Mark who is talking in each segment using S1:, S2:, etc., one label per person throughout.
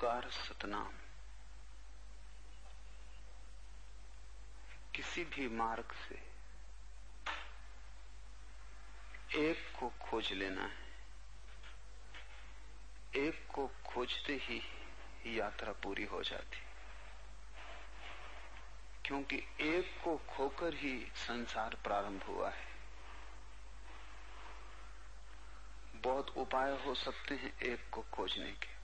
S1: ओंकार सतनाम। किसी भी मार्ग से एक को खोज लेना है। एक को खोजते ही यात्रा पूरी हो जाती। क्योंकि एक को खोकर ही संसार प्रारंभ हुआ है। बहुत उपाय हो सकते हैं एक को खोजने के।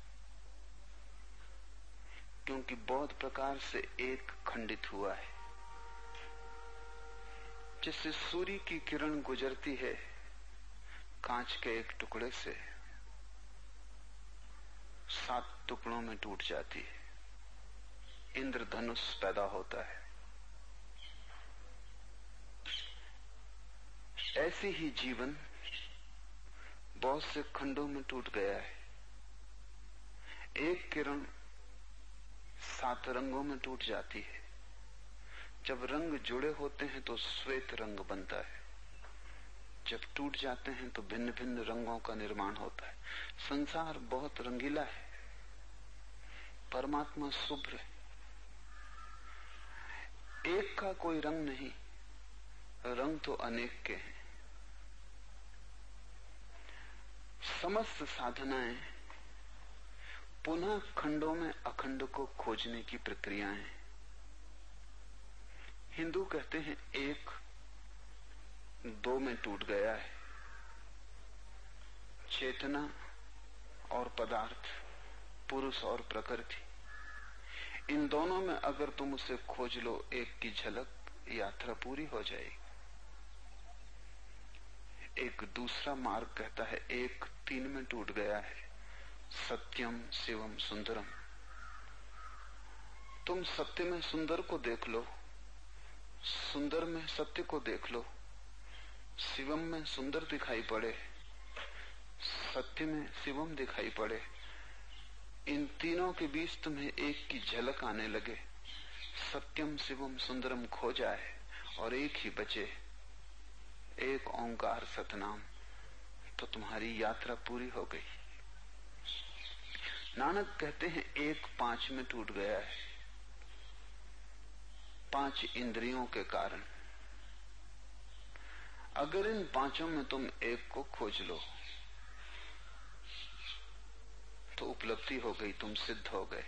S1: क्योंकि बहुत प्रकार से एक खंडित हुआ है। जिससे सूर्य की किरण गुजरती है, कांच के एक टुकड़े से सात टुकड़ों में टूट जाती है। इंद्रधनुष पैदा होता है। ऐसे ही जीवन बहुत से खंडों में टूट गया है। एक किरण सात रंगों में टूट जाती है। जब रंग जुड़े होते हैं तो श्वेत रंग बनता है। जब टूट जाते हैं तो भिन्न भिन्न रंगों का निर्माण होता है। संसार बहुत रंगीला है। परमात्मा शुभ्र है। एक का कोई रंग नहीं, रंग तो अनेक के हैं। समस्त साधनाएँ पुनः खंडों में अखंड को खोजने की प्रक्रिया है। हिंदू कहते हैं, एक दो में टूट गया है। चेतना और पदार्थ, पुरुष और प्रकृति, इन दोनों में अगर तुम उसे खोज लो, एक की झलक यात्रा पूरी हो जाएगी। एक दूसरा मार्ग कहता है, एक तीन में टूट गया है। सत्यम शिवम सुंदरम। तुम सत्य में सुंदर को देख लो, सुंदर में सत्य को देख लो, शिवम में सुंदर दिखाई पड़े, सत्य में शिवम दिखाई पड़े। इन तीनों के बीच तुम्हें एक की झलक आने लगे। सत्यम शिवम सुंदरम खो जाए और एक ही बचे। एक ओंकार सतनाम। तो तुम्हारी यात्रा पूरी हो गई। नानक कहते हैं, एक पाँच में टूट गया है। पाँच इंद्रियों के कारण। अगर इन पाँचों में तुम एक को खोज लो तो उपलब्धि हो गई, तुम सिद्ध हो गए।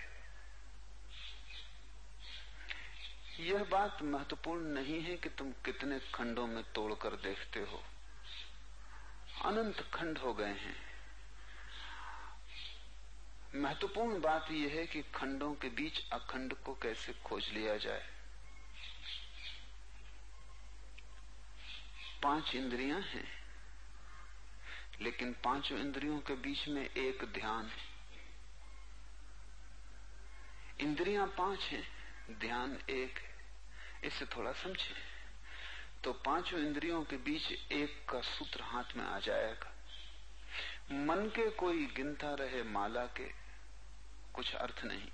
S1: यह बात महत्वपूर्ण नहीं है कि तुम कितने खंडों में तोड़कर देखते हो। अनंत खंड हो गए हैं। महत्वपूर्ण बात यह है कि खंडों के बीच अखंड को कैसे खोज लिया जाए। पाँच इंद्रियाँ हैं, लेकिन पाँचों इंद्रियों के बीच में एक ध्यान है। इंद्रियाँ पाँच हैं, ध्यान एक है। इसे थोड़ा समझे तो पाँचों इंद्रियों के बीच एक का सूत्र हाथ में आ जाएगा। मन के कोई गिनता रहे माला के, कुछ अर्थ नहीं।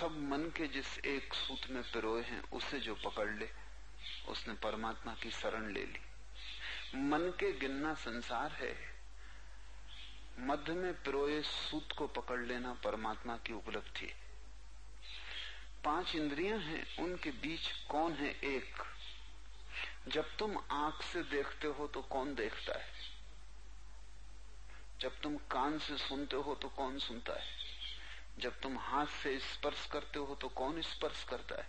S1: सब मन के जिस एक सूत में पिरोए हैं, उसे जो पकड़ ले, उसने परमात्मा की शरण ले ली। मन के गिनना संसार है। मध्य में पिरोए सूत को पकड़ लेना परमात्मा की उपलब्धि। है पाँच इंद्रियाँ हैं, उनके बीच कौन है एक? जब तुम आँख से देखते हो तो कौन देखता है? जब तुम कान से सुनते हो तो कौन सुनता है? जब तुम हाथ से स्पर्श करते हो तो कौन स्पर्श करता है?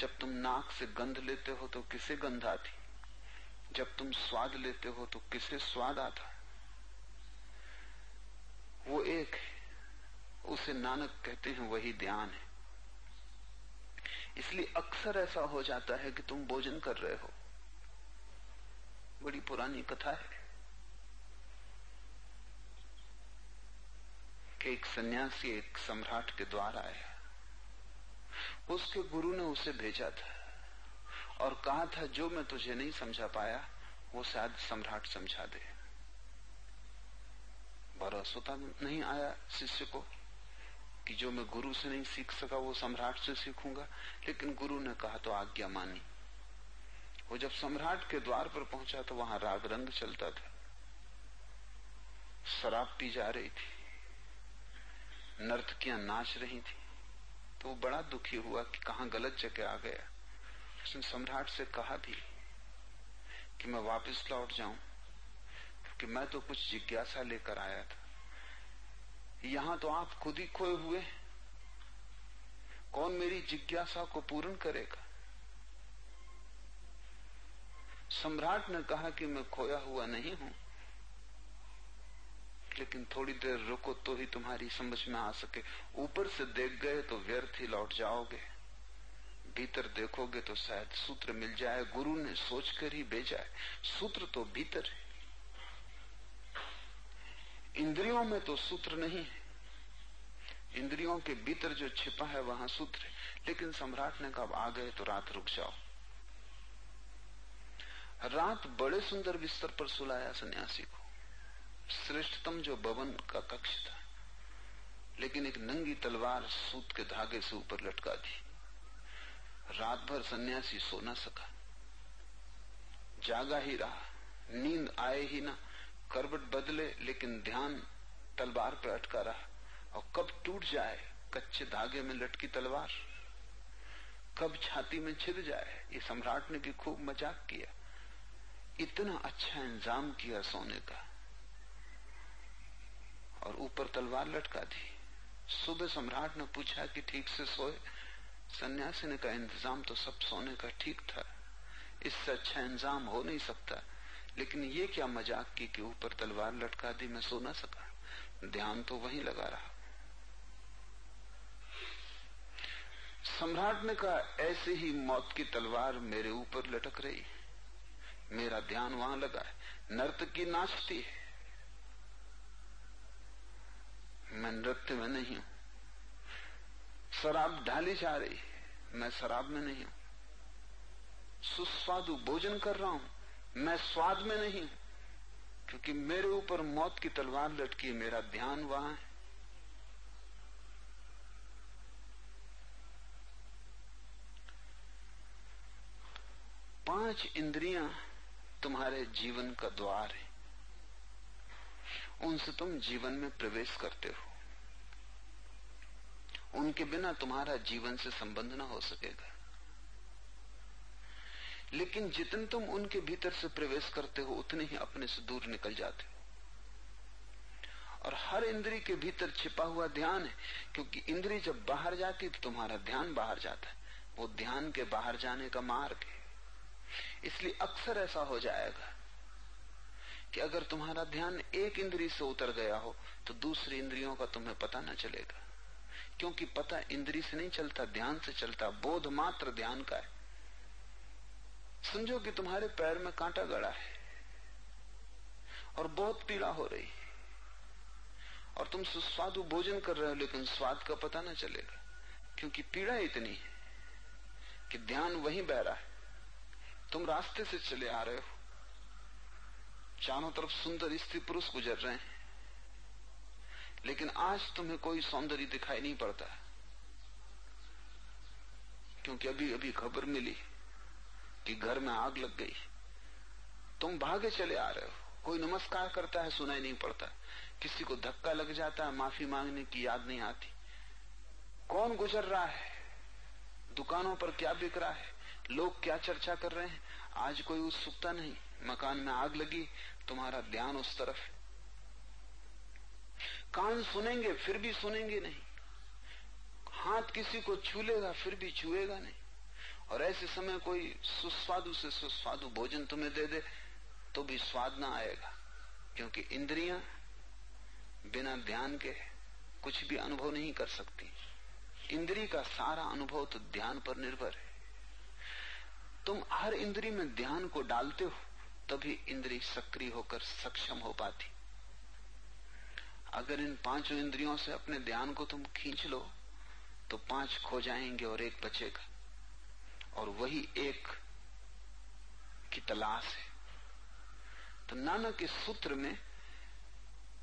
S1: जब तुम नाक से गंध लेते हो तो किसे गंध आती? जब तुम स्वाद लेते हो तो किसे स्वाद आता? वो एक है, उसे नानक कहते हैं वही ध्यान है। इसलिए अक्सर ऐसा हो जाता है कि तुम भोजन कर रहे हो। बड़ी पुरानी कथा है। एक सन्यासी, एक सम्राट के द्वार आया उसके गुरु ने उसे भेजा था और कहा था, जो मैं तुझे नहीं समझा पाया, वो शायद सम्राट समझा दे। भरोसा तो नहीं आया शिष्य को कि जो मैं गुरु से नहीं सीख सका, वो सम्राट से सीखूँगा, लेकिन गुरु ने कहा तो आज्ञा मानी। वो जब सम्राट के द्वार पर पहुँचा तो वहाँ राग रंग चलता था। शराब पी जा रही थी। नर्तकियाँ नाच रही थी। तो वो बड़ा दुखी हुआ कि कहा गलत जगह आ गया। उसने सम्राट से कहा भी कि मैं वापस लौट जाऊँ, क्योंकि मैं तो कुछ जिज्ञासा लेकर आया था। यहाँ तो आप खुद ही खोए हुए कौन मेरी जिज्ञासा को पूर्ण करेगा? सम्राट ने कहा कि मैं खोया हुआ नहीं हूँ। लेकिन थोड़ी देर रुको तो ही तुम्हारी समझ में आ सके। ऊपर से देख गए तो व्यर्थ ही लौट जाओगे। भीतर देखोगे तो शायद सूत्र मिल जाए। गुरु ने सोचकर ही भेजा है। सूत्र तो भीतर है। इंद्रियों में तो सूत्र नहीं है। इंद्रियों के भीतर जो छिपा है, वहाँ सूत्र है। लेकिन सम्राट ने कहा आ गए तो रात रुक जाओ। रात बड़े सुंदर बिस्तर पर सुलाया सन्यासी को। श्रेष्ठतम जो भवन का कक्ष था। लेकिन एक नंगी तलवार सूत के धागे से ऊपर लटका दी रात भर सन्यासी सो न सका। जागा ही रहा। नींद आए ही ना। करबट बदले, लेकिन ध्यान तलवार पर अटका रहा। और कब टूट जाए कच्चे धागे में लटकी तलवार? कब छाती में छिद जाए? ये सम्राट ने भी खूब मज़ाक किया। इतना अच्छा इंतज़ाम किया सोने का। और ऊपर तलवार लटका दी। सुबह सम्राट ने पूछा कि ठीक से सोए? सन्यासी ने कहा, इंतज़ाम तो सब सोने का ठीक था। इससे अच्छा इंतज़ाम हो नहीं सकता। लेकिन ये क्या मज़ाक की कि ऊपर तलवार लटका दी, मैं सो ना सका? ध्यान तो वहीं लगा रहा। सम्राट ने कहा, ऐसे ही मौत की तलवार मेरे ऊपर लटक रही। मेरा ध्यान वहाँ लगा है। नर्त की नाचती है। मैं नृत्य में नहीं हूँ। शराब ढाली जा रही है, मैं शराब में नहीं हूँ। सुस्वादु भोजन कर रहा हूँ, मैं स्वाद में नहीं हूँ। क्योंकि मेरे ऊपर मौत की तलवार लटकी है मेरा ध्यान वहाँ है। पाँच इंद्रियाँ तुम्हारे जीवन का द्वार है। उनसे तुम जीवन में प्रवेश करते हो। उनके बिना तुम्हारा जीवन से संबंध ना हो सकेगा। लेकिन जितने तुम उनके भीतर से प्रवेश करते हो, उतने ही अपने से दूर निकल जाते हो। और हर इंद्री के भीतर छिपा हुआ ध्यान है, क्योंकि इंद्री जब बाहर जाती तो तुम्हारा ध्यान बाहर जाता है। वो ध्यान के बाहर जाने का मार्ग है। इसलिए अक्सर ऐसा हो जाएगा कि अगर तुम्हारा ध्यान एक इंद्री से उतर गया हो तो दूसरी इंद्रियों का तुम्हें पता न चलेगा। क्योंकि पता इंद्री से नहीं चलता, ध्यान से चलता, बोध मात्र ध्यान का है। समझो कि तुम्हारे पैर में कांटा गड़ा है, और बहुत पीड़ा हो रही है, और तुम सुस्वादु भोजन कर रहे हो, लेकिन स्वाद का पता ना चलेगा, क्योंकि पीड़ा इतनी है कि ध्यान वहीं बह रहा है। तुम रास्ते से चले आ रहे हो चारों तरफ़ सुंदर स्त्री पुरुष गुजर रहे हैं। लेकिन आज तुम्हें कोई सौंदर्य दिखाई नहीं पड़ता। क्योंकि अभी अभी खबर मिली कि घर में आग लग गई। तुम भागे चले आ रहे हो। कोई नमस्कार करता है, सुनाई नहीं पड़ता। किसी को धक्का लग जाता है, माफ़ी मांगने की याद नहीं आती। कौन गुजर रहा है? दुकानों पर क्या बिक रहा है? लोग क्या चर्चा कर रहे हैं? आज कोई उत्सुकता नहीं। मकान में आग लगी तुम्हारा ध्यान उस तरफ़ है। कान सुनेंगे, फिर भी सुनेंगे नहीं। हाथ किसी को छू लेगा फिर भी छुएगा नहीं। और ऐसे समय कोई सुस्वादु से सुस्वादु भोजन तुम्हें दे दे तो भी स्वाद ना आएगा। क्योंकि इंद्रियाँ बिना ध्यान के कुछ भी अनुभव नहीं कर सकती। इंद्री का सारा अनुभव तो ध्यान पर निर्भर है। तुम हर इंद्री में ध्यान को डालते हो। तभी इंद्री सक्रिय होकर सक्षम हो पाती। अगर इन पाँचों इंद्रियों से अपने ध्यान को तुम खींच लो तो पाँच खो जाएँगे और एक बचेगा। और वही एक की तलाश है। तो नानक इस सूत्र में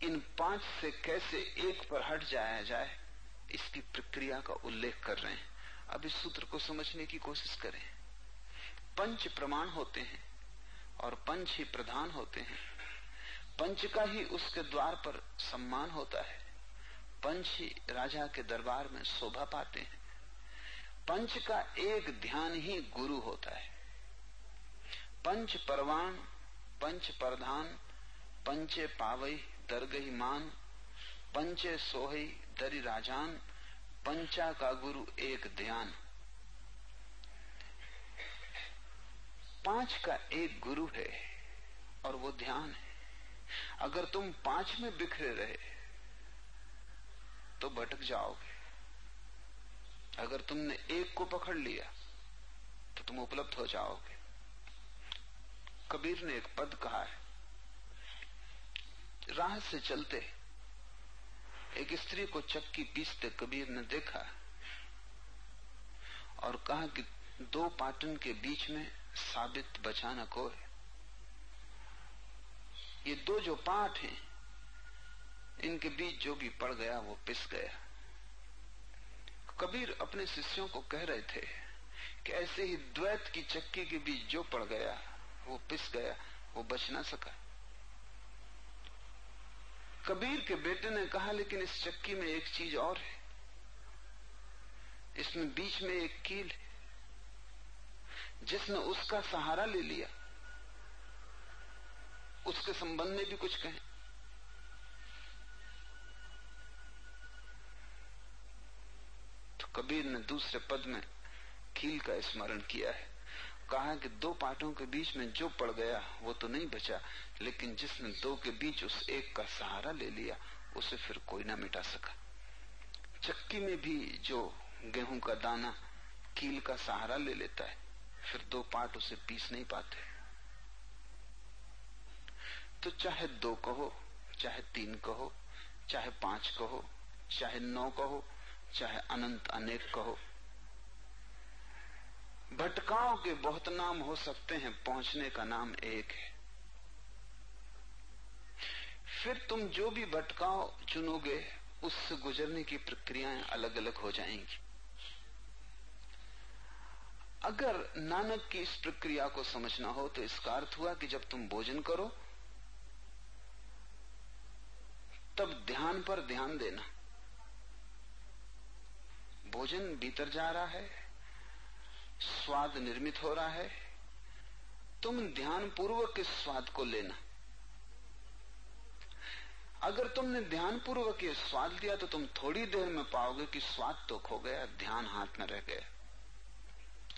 S1: इन पाँच से कैसे एक पर हट जाया जाए, इसकी प्रक्रिया का उल्लेख कर रहे हैं। अब इस सूत्र को समझने की कोशिश करें। पंच प्रमाण होते हैं। और पंच ही प्रधान होते हैं। पंच का ही उसके द्वार पर सम्मान होता है। पंच ही राजा के दरबार में शोभा पाते हैं। पंच का एक ध्यान ही गुरु होता है। पंच परवान, पंच प्रधान, पंचे पावई दरगही मान, पंचे सोहई दरी राजान, पंचा का गुरु एक ध्यान। पाँच का एक गुरु है और वो ध्यान है। अगर तुम पाँच में बिखरे रहे तो भटक जाओगे। अगर तुमने एक को पकड़ लिया तो तुम उपलब्ध हो जाओगे। कबीर ने एक पद कहा है, राह से चलते, एक स्त्री को चक्की पीसते कबीर ने देखा और कहा कि दो पाटन के बीच में साबित बचाना को है। ये दो जो पाठ हैं, इनके बीच जो भी पड़ गया, वो पिस गया। कबीर अपने शिष्यों को कह रहे थे कि ऐसे ही द्वैत की चक्की के बीच जो पड़ गया, वो पिस गया, वो बच ना सका। कबीर के बेटे ने कहा, लेकिन इस चक्की में एक चीज़ और है। इसमें बीच में एक कील है। जिसने उसका सहारा ले लिया, उसके संबंध में भी कुछ कहें। तो कबीर ने दूसरे पद में कील का स्मरण किया है। कहा कि दो पाटों के बीच में जो पड़ गया, वो तो नहीं बचा, लेकिन जिसने दो के बीच उस एक का सहारा ले लिया, उसे फिर कोई ना मिटा सका। चक्की में भी जो गेहूँ का दाना कील का सहारा ले लेता है फिर दो पार्ट उसे पीस नहीं पाते। तो चाहे दो कहो, चाहे तीन कहो, चाहे पाँच कहो, चाहे नौ कहो, चाहे अनंत अनेक कहो, भटकाओ के बहुत नाम हो सकते हैं, पहुँचने का नाम एक है। फिर तुम जो भी भटकाओ चुनोगे, उससे गुजरने की प्रक्रियाएँ अलग अलग हो जाएँगी। अगर नानक की इस प्रक्रिया को समझना हो तो इसका अर्थ हुआ कि जब तुम भोजन करो, तब ध्यान पर ध्यान देना। भोजन भीतर जा रहा है, स्वाद निर्मित हो रहा है, तुम ध्यान पूर्वक इस स्वाद को लेना। अगर तुमने ध्यान पूर्वक ये स्वाद लिया तो तुम थोड़ी देर में पाओगे कि स्वाद तो खो गया, ध्यान हाथ में रह गया।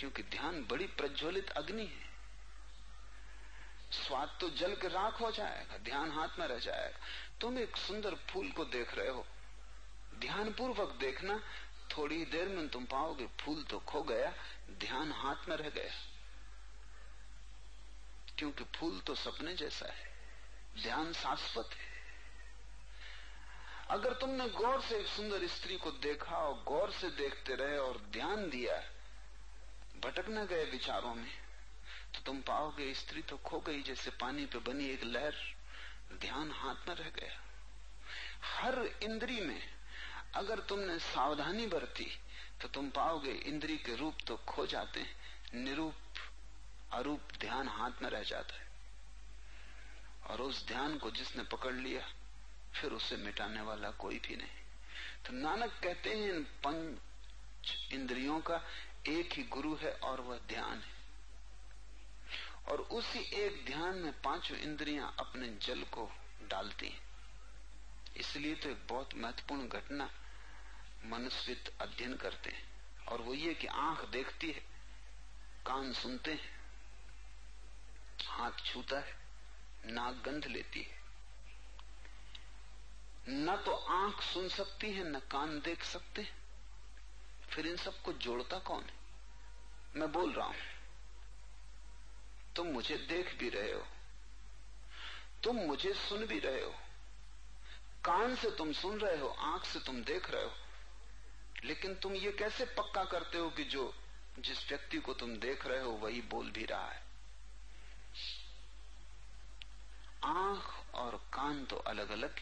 S1: क्योंकि ध्यान बड़ी प्रज्वलित अग्नि है। स्वाद तो जल के राख हो जाएगा, ध्यान हाथ में रह जाएगा। तुम एक सुंदर फूल को देख रहे हो। ध्यान पूर्वक देखना, थोड़ी देर में तुम पाओगे फूल तो खो गया, ध्यान हाथ में रह गया। क्योंकि फूल तो सपने जैसा है, ध्यान शाश्वत है। अगर तुमने गौर से एक सुंदर स्त्री को देखा और गौर से देखते रहे और ध्यान दिया भटक न गए विचारों में। तो तुम पाओगे स्त्री तो खो गई जैसे पानी पे बनी एक लहर। ध्यान हाथ में रह गया। हर इंद्री में अगर तुमने सावधानी बरती तो तुम पाओगे इंद्री के रूप तो खो जाते निरूप, अरूप ध्यान हाथ में रह जाता है। और उस ध्यान को जिसने पकड़ लिया, फिर उसे मिटाने वाला कोई भी नहीं। तो नानक कहते हैं इन पंच इंद्रियों का एक ही गुरु है और वह ध्यान है। और उसी एक ध्यान में पाँचों इंद्रियाँ अपने जल को डालती हैं। इसलिए तो एक बहुत महत्वपूर्ण घटना मनुष्यविद अध्ययन करते हैं। और वो ये कि आँख देखती है, कान सुनते हैं, हाथ छूता है, नाक गंध लेती है। न तो आँख सुन सकती है, न कान देख सकते हैं। फिर इन सबको जोड़ता कौन है? मैं बोल रहा हूँ। तुम मुझे देख भी रहे हो। तुम मुझे सुन भी रहे हो। कान से तुम सुन रहे हो, आँख से तुम देख रहे हो। लेकिन तुम ये कैसे पक्का करते हो कि जो जिस व्यक्ति को तुम देख रहे हो, वही बोल भी रहा है? आँख और कान तो अलग अलग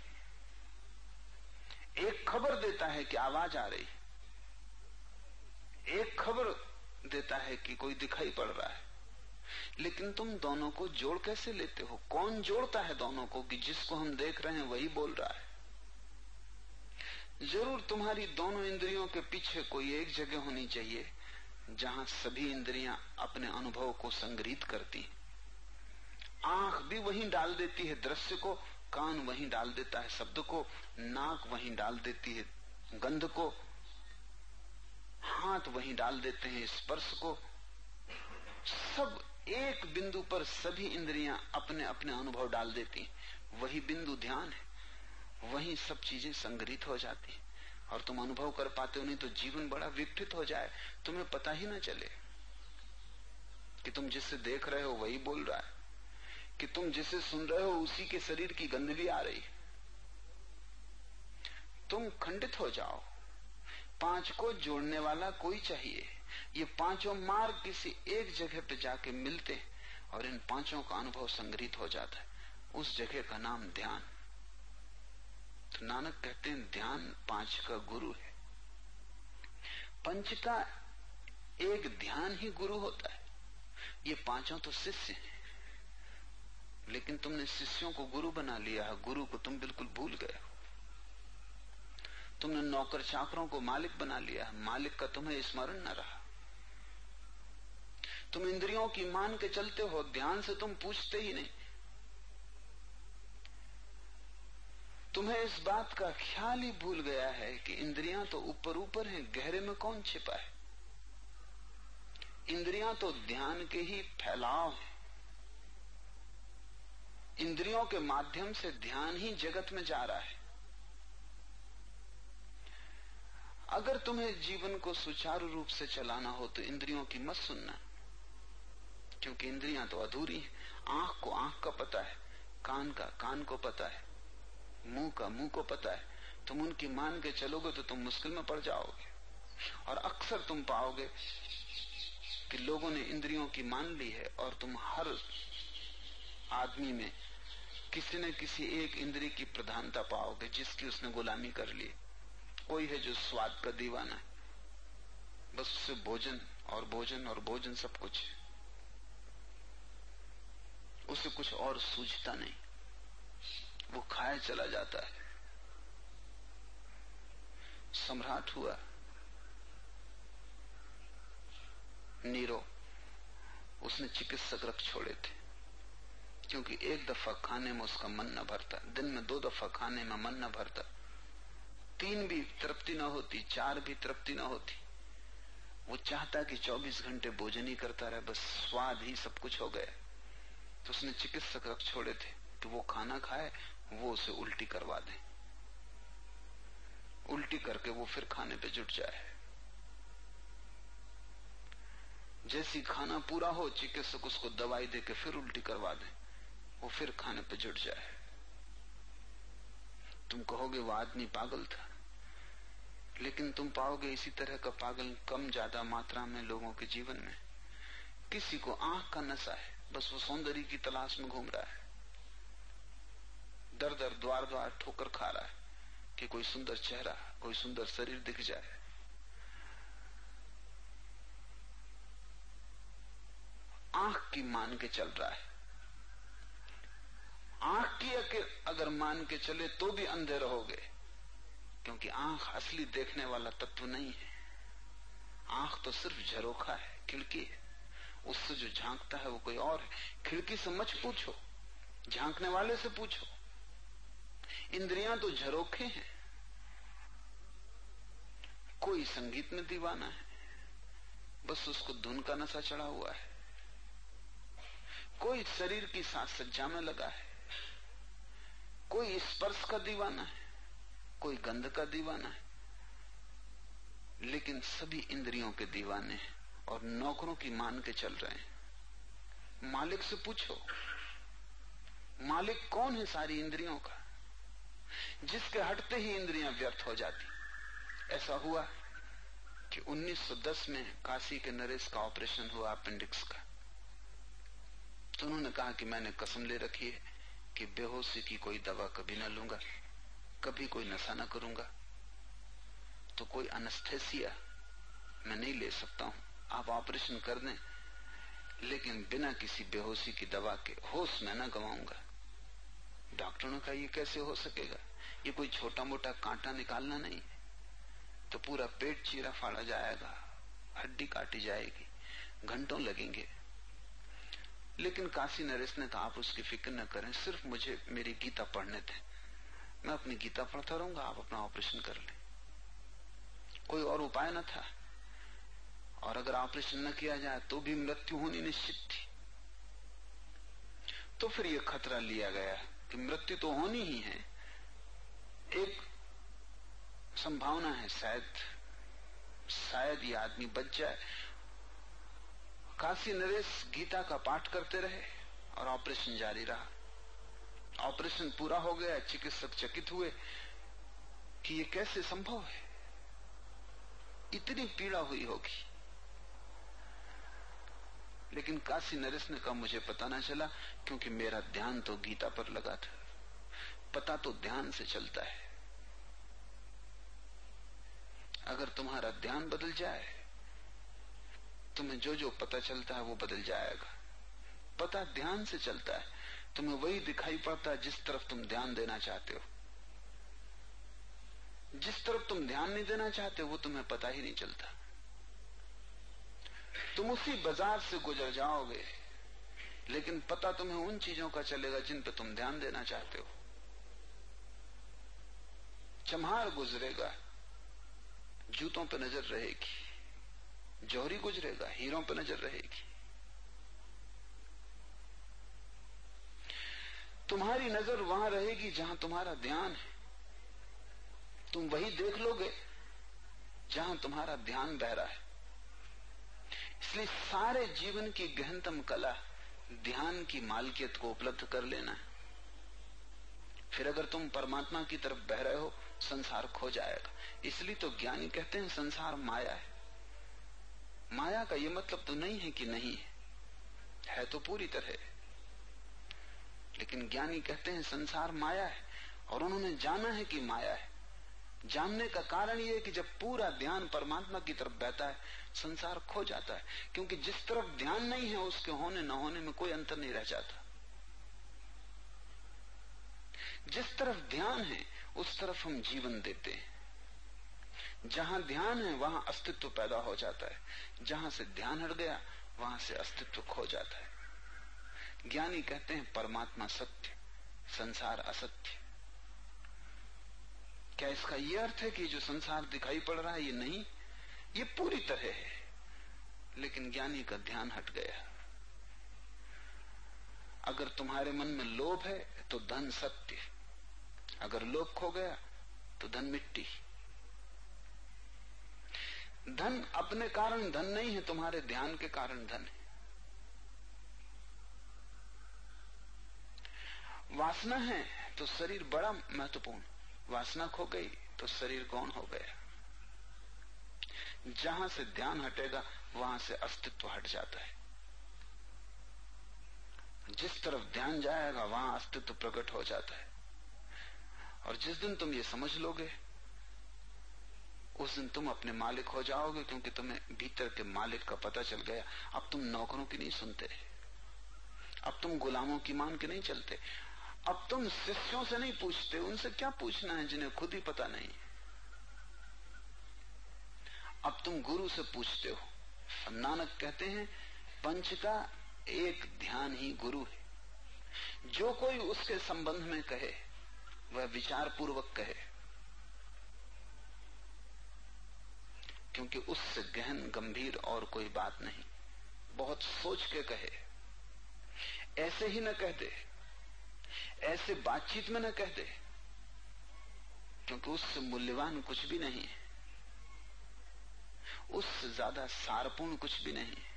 S1: एक खबर देता है कि आवाज़ आ रही एक खबर देता है कि कोई दिखाई पड़ रहा है। लेकिन तुम दोनों को जोड़ कैसे लेते हो? कौन जोड़ता है दोनों को कि जिसको हम देख रहे हैं वही बोल रहा है? ज़रूर तुम्हारी दोनों इंद्रियों के पीछे कोई एक जगह होनी चाहिए जहाँ सभी इंद्रियाँ अपने अनुभव को संग्रहित करती आँख भी वहीं डाल देती है दृश्य को, कान वहीं डाल देता है शब्द को, नाक वहीं डाल देती है गंध को हाथ वहीं डाल देते हैं स्पर्श को। सब एक बिंदु पर सभी इंद्रियाँ अपने अपने अनुभव डाल देती हैं। वही बिंदु ध्यान है। वही सब चीज़ें संग्रहित हो जाती हैं। और तुम अनुभव कर पाते हो, नहीं तो जीवन बड़ा विकटित हो जाए। तुम्हें पता ही ना चले कि तुम जिससे देख रहे हो वही बोल रहा है। कि तुम जिसे सुन रहे हो उसी के शरीर की भी आ रही तुम खंडित हो जाओ। पाँच को जोड़ने वाला कोई चाहिए। ये पाँचों मार्ग किसी एक जगह पे जाके मिलते हैं और इन पाँचों का अनुभव संग्रहित हो जाता है। उस जगह का नाम ध्यान। तो नानक कहते हैं, ध्यान पाँच का गुरु है। पंच का एक ध्यान ही गुरु होता है। ये पाँचों तो शिष्य हैं। लेकिन तुमने शिष्यों को गुरु बना लिया गुरु को तुम बिल्कुल भूल गए हो। तुमने नौकर चाकरों को मालिक बना लिया मालिक का तुम्हें स्मरण न रहा। तुम इंद्रियों की मान के चलते हो, ध्यान से तुम पूछते ही नहीं। तुम्हें इस बात का ख्याल ही भूल गया है कि इंद्रियाँ तो ऊपर ऊपर हैं, गहरे में कौन छिपा है? इंद्रियाँ तो ध्यान के ही फैलाव है। इंद्रियों के माध्यम से ध्यान ही जगत में जा रहा है। अगर तुम्हें जीवन को सुचारू रूप से चलाना हो तो इंद्रियों की मत सुनना। क्योंकि इंद्रियाँ तो अधूरी हैं। आँख को आँख का पता है, कान का कान को पता है, मुँह का मुँह को पता है। तुम उनकी मान के चलोगे तो तुम मुश्किल में पड़ जाओगे। और अक्सर तुम पाओगे कि लोगों ने इंद्रियों की मान ली है और तुम हर आदमी में किसी न किसी एक इंद्री की प्रधानता पाओगे, जिसकी उसने गुलामी कर ली। कोई है जो स्वाद का दीवाना है। बस उससे भोजन और भोजन और भोजन सब कुछ उसे कुछ और सूझता नहीं। वो खाए चला जाता है। सम्राट हुआ। नीरो, उसने चिकित्सक रख छोड़े थे। क्योंकि एक दफ़ा खाने में उसका मन न भरता। दिन में दो दफ़ा खाने में मन न भरता। तीन भी तृप्ति न होती, चार भी तृप्ति न होती। वो चाहता कि 24 घंटे भोजन ही करता रहे, बस स्वाद ही सब कुछ हो गया। तो उसने चिकित्सक रख छोड़े थे कि वो खाना खाए, वो उसे उल्टी करवा दे। उल्टी करके वो फिर खाने पे जुट जाए। जैसी खाना पूरा हो, चिकित्सक उसको दवाई दे के फिर उल्टी करवा दे। वो फिर खाने पे जुट जाए। तुम कहोगे, वो आदमी पागल था। लेकिन तुम पाओगे इसी तरह का पागल कम ज़्यादा मात्रा में लोगों के जीवन में। किसी को आँख का नशा है, बस वो सौंदर्य की तलाश में घूम रहा है। दर दर द्वार द्वार ठोकर खा रहा है कि कोई सुंदर चेहरा, कोई सुंदर शरीर दिख जाए। आँख की मान के चल रहा है। आँख की अगर मान के चले तो भी अंधे रहोगे क्योंकि आँख असली देखने वाला तत्व नहीं है। आँख तो सिर्फ़ झरोखा है, खिड़की है। उससे जो झांकता है वो कोई और है। खिड़की से मच पूछो, झांकने वाले से पूछो। इंद्रियाँ तो झरोखे हैं। कोई संगीत में दीवाना है, बस उसको धुन का नशा चढ़ा हुआ है। कोई शरीर की साथ सज्जा में लगा है, कोई स्पर्श का दीवाना है। कोई गंध का दीवाना है। लेकिन सभी इंद्रियों के दीवाने हैं और नौकरों की मान के चल रहे हैं। मालिक से पूछो, मालिक कौन है सारी इंद्रियों का, जिसके हटते ही इंद्रियाँ व्यर्थ हो जाती? ऐसा हुआ कि 1910 में काशी के नरेश का ऑपरेशन हुआ अपेंडिक्स का। तो उन्होंने कहा कि मैंने कसम ले रखी है कि बेहोशी की कोई दवा कभी ना लूँगा। कभी कोई नशा ना करूँगा। तो कोई अनस्थेसिया मैं नहीं ले सकता हूँ। आप ऑपरेशन कर दें, लेकिन बिना किसी बेहोशी की दवा के होश मैं ना गवाऊँगा। डॉक्टरों ने कहा ये कैसे हो सकेगा? ये कोई छोटा मोटा कांटा निकालना नहीं। तो पूरा पेट चीरा फाड़ा जाएगा, हड्डी काटी जाएगी, घंटों लगेंगे। लेकिन काशी नरेश ने कहा, आप उसकी फ़िक्र न करें, सिर्फ़ मुझे मेरी गीता पढ़ने थे मैं अपनी गीता पढ़ता रहूँगा, आप अपना ऑपरेशन कर लें। कोई और उपाय न था। और अगर ऑपरेशन न किया जाए तो भी मृत्यु होनी निश्चित थी। तो फिर यह खतरा लिया गया कि मृत्यु तो होनी ही है। एक संभावना है, शायद शायद ये आदमी बच जाए। काशी नरेश गीता का पाठ करते रहे और ऑपरेशन जारी रहा। ऑपरेशन पूरा हो गया, चिकित्सक चकित हुए कि ये कैसे संभव है? इतनी पीड़ा हुई होगी। लेकिन काशी नरेश ने कहा, मुझे पता ना चला, क्योंकि मेरा ध्यान तो गीता पर लगा था। पता तो ध्यान से चलता है। अगर तुम्हारा ध्यान बदल जाए, तुम्हें जो जो पता चलता है वो बदल जाएगा। पता ध्यान से चलता है। तुम्हें वही दिखाई पड़ता है जिस तरफ़ तुम ध्यान देना चाहते हो। जिस तरफ़ तुम ध्यान नहीं देना चाहते, वो तुम्हें पता ही नहीं चलता। तुम उसी बाज़ार से गुजर जाओगे, लेकिन पता तुम्हें उन चीज़ों का चलेगा जिन पर तुम ध्यान देना चाहते हो। चम्हार गुजरेगा, जूतों पर नज़र रहेगी, जौहरी गुजरेगा, हीरों पर नज़र रहेगी। तुम्हारी नज़र वहाँ रहेगी जहाँ तुम्हारा ध्यान है। तुम वही देख लोगे जहाँ तुम्हारा ध्यान बह रहा है। इसलिए सारे जीवन की गहनतम कला ध्यान की मालकियत को उपलब्ध कर लेना है। फिर अगर तुम परमात्मा की तरफ़ बह रहे हो, संसार खो जाएगा। इसलिए तो ज्ञानी कहते हैं, संसार माया है। माया का यह मतलब तो नहीं है कि नहीं है। है तो पूरी तरह। लेकिन ज्ञानी कहते हैं, संसार माया है और उन्होंने जाना है कि माया है। जानने का कारण यह है कि जब पूरा ध्यान परमात्मा की तरफ़ बहता है, संसार खो जाता है, क्योंकि जिस तरफ़ ध्यान नहीं है, उसके होने न होने में कोई अंतर नहीं रह जाता। जिस तरफ़ ध्यान है, उस तरफ़ हम जीवन देते हैं। जहाँ ध्यान है, वहाँ अस्तित्व पैदा हो जाता है। जहाँ से ध्यान हट गया, वहाँ से अस्तित्व खो जाता है। ज्ञानी कहते हैं परमात्मा सत्य, संसार असत्य। क्या इसका यह अर्थ है कि जो संसार दिखाई पड़ रहा है, ये नहीं? ये पूरी तरह है, लेकिन ज्ञानी का ध्यान हट गया। अगर तुम्हारे मन में लोभ है तो धन सत्य। अगर लोभ खो गया तो धन मिट्टी। धन अपने कारण धन नहीं है, तुम्हारे ध्यान के कारण धन है। वासना है तो शरीर बड़ा महत्वपूर्ण। वासना खो गई तो शरीर कौन हो गया। जहाँ से ध्यान हटेगा, वहाँ से अस्तित्व हट जाता है। जिस तरफ़ ध्यान जाएगा, वहाँ अस्तित्व प्रकट हो जाता है। और जिस दिन तुम ये समझ लोगे, उस दिन तुम अपने मालिक हो जाओगे, क्योंकि तुम्हें भीतर के मालिक का पता चल गया। अब तुम नौकरों की नहीं सुनते। अब तुम गुलामों की मान के नहीं चलते। अब तुम शिष्यों से नहीं पूछते, उनसे क्या पूछना है जिन्हें खुद ही पता नहीं? अब तुम गुरु से पूछते हो। अब नानक कहते हैं, पंच का एक ध्यान ही गुरु है। जो कोई उसके संबंध में कहे, वह विचार पूर्वक कहे। क्योंकि उससे गहन, गंभीर और कोई बात नहीं। बहुत सोच के कहे। ऐसे ही न कह दे। ऐसे बातचीत में न कह दे, क्योंकि उससे मूल्यवान कुछ भी नहीं है। उससे ज़्यादा सारपूर्ण कुछ भी नहीं है।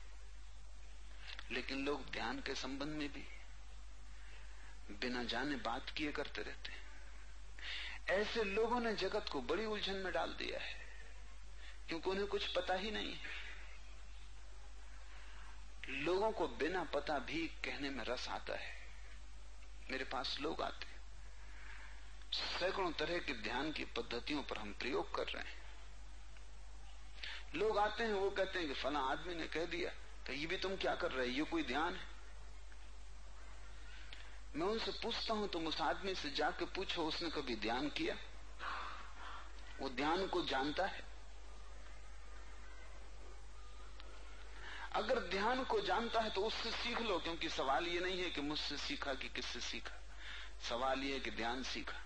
S1: लेकिन लोग ध्यान के संबंध में भी बिना जाने बात किए करते रहते हैं। ऐसे लोगों ने जगत को बड़ी उलझन में डाल दिया है, क्योंकि उन्हें कुछ पता ही नहीं है। लोगों को बिना पता भी कहने में रस आता है। मेरे पास लोग आते सैकड़ों तरह के ध्यान की पद्धतियों पर हम प्रयोग कर रहे हैं। लोग आते हैं, वो कहते हैं कि फला आदमी ने कह दिया तो ये भी तुम क्या कर रहे हो? ये कोई ध्यान है? मैं उनसे पूछता हूँ, तुम उस आदमी से जाके पूछो, उसने कभी ध्यान किया? वो ध्यान को जानता है? अगर ध्यान को जानता है तो उससे सीख लो, क्योंकि सवाल ये नहीं है कि मुझसे सीखा कि किससे सीखा। सवाल ये है कि ध्यान सीखा।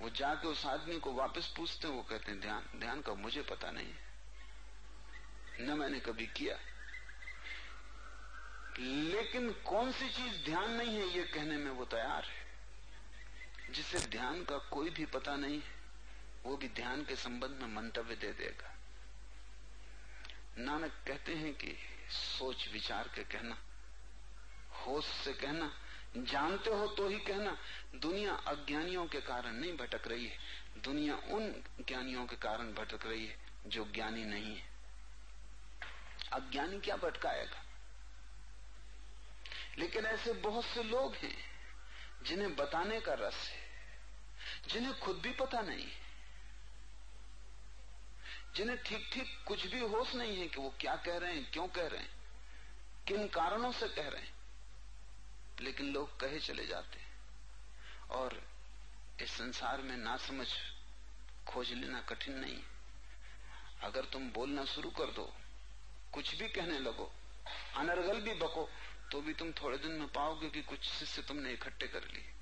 S1: वो जाके उस आदमी को वापस पूछते हैं, वो कहते हैं, ध्यान ध्यान का मुझे पता नहीं है। न मैंने कभी किया। लेकिन कौन सी चीज़ ध्यान नहीं है, ये कहने में वो तैयार है। जिसे ध्यान का कोई भी पता नहीं है, वो भी ध्यान के संबंध में मंतव्य दे देगा। नानक कहते हैं कि सोच विचार के कहना, होश से कहना, जानते हो तो ही कहना, दुनिया अज्ञानियों के कारण नहीं भटक रही है। दुनिया उन ज्ञानियों के कारण भटक रही है जो ज्ञानी नहीं है। अज्ञानी क्या भटकाएगा? लेकिन ऐसे बहुत से लोग हैं जिन्हें बताने का रस है, जिन्हें खुद भी पता नहीं है। जिन्हें ठीक ठीक कुछ भी होश नहीं है कि वो क्या कह रहे हैं, क्यों कह रहे हैं, किन कारणों से कह रहे हैं। लेकिन लोग कहे चले जाते हैं। और इस संसार में ना समझ खोज लेना कठिन नहीं अगर तुम बोलना शुरू कर दो, कुछ भी कहने लगो, अनर्गल भी बको तो भी तुम थोड़े दिन में पाओगे कि कुछ शिष्य तुमने इकट्ठे कर लिए।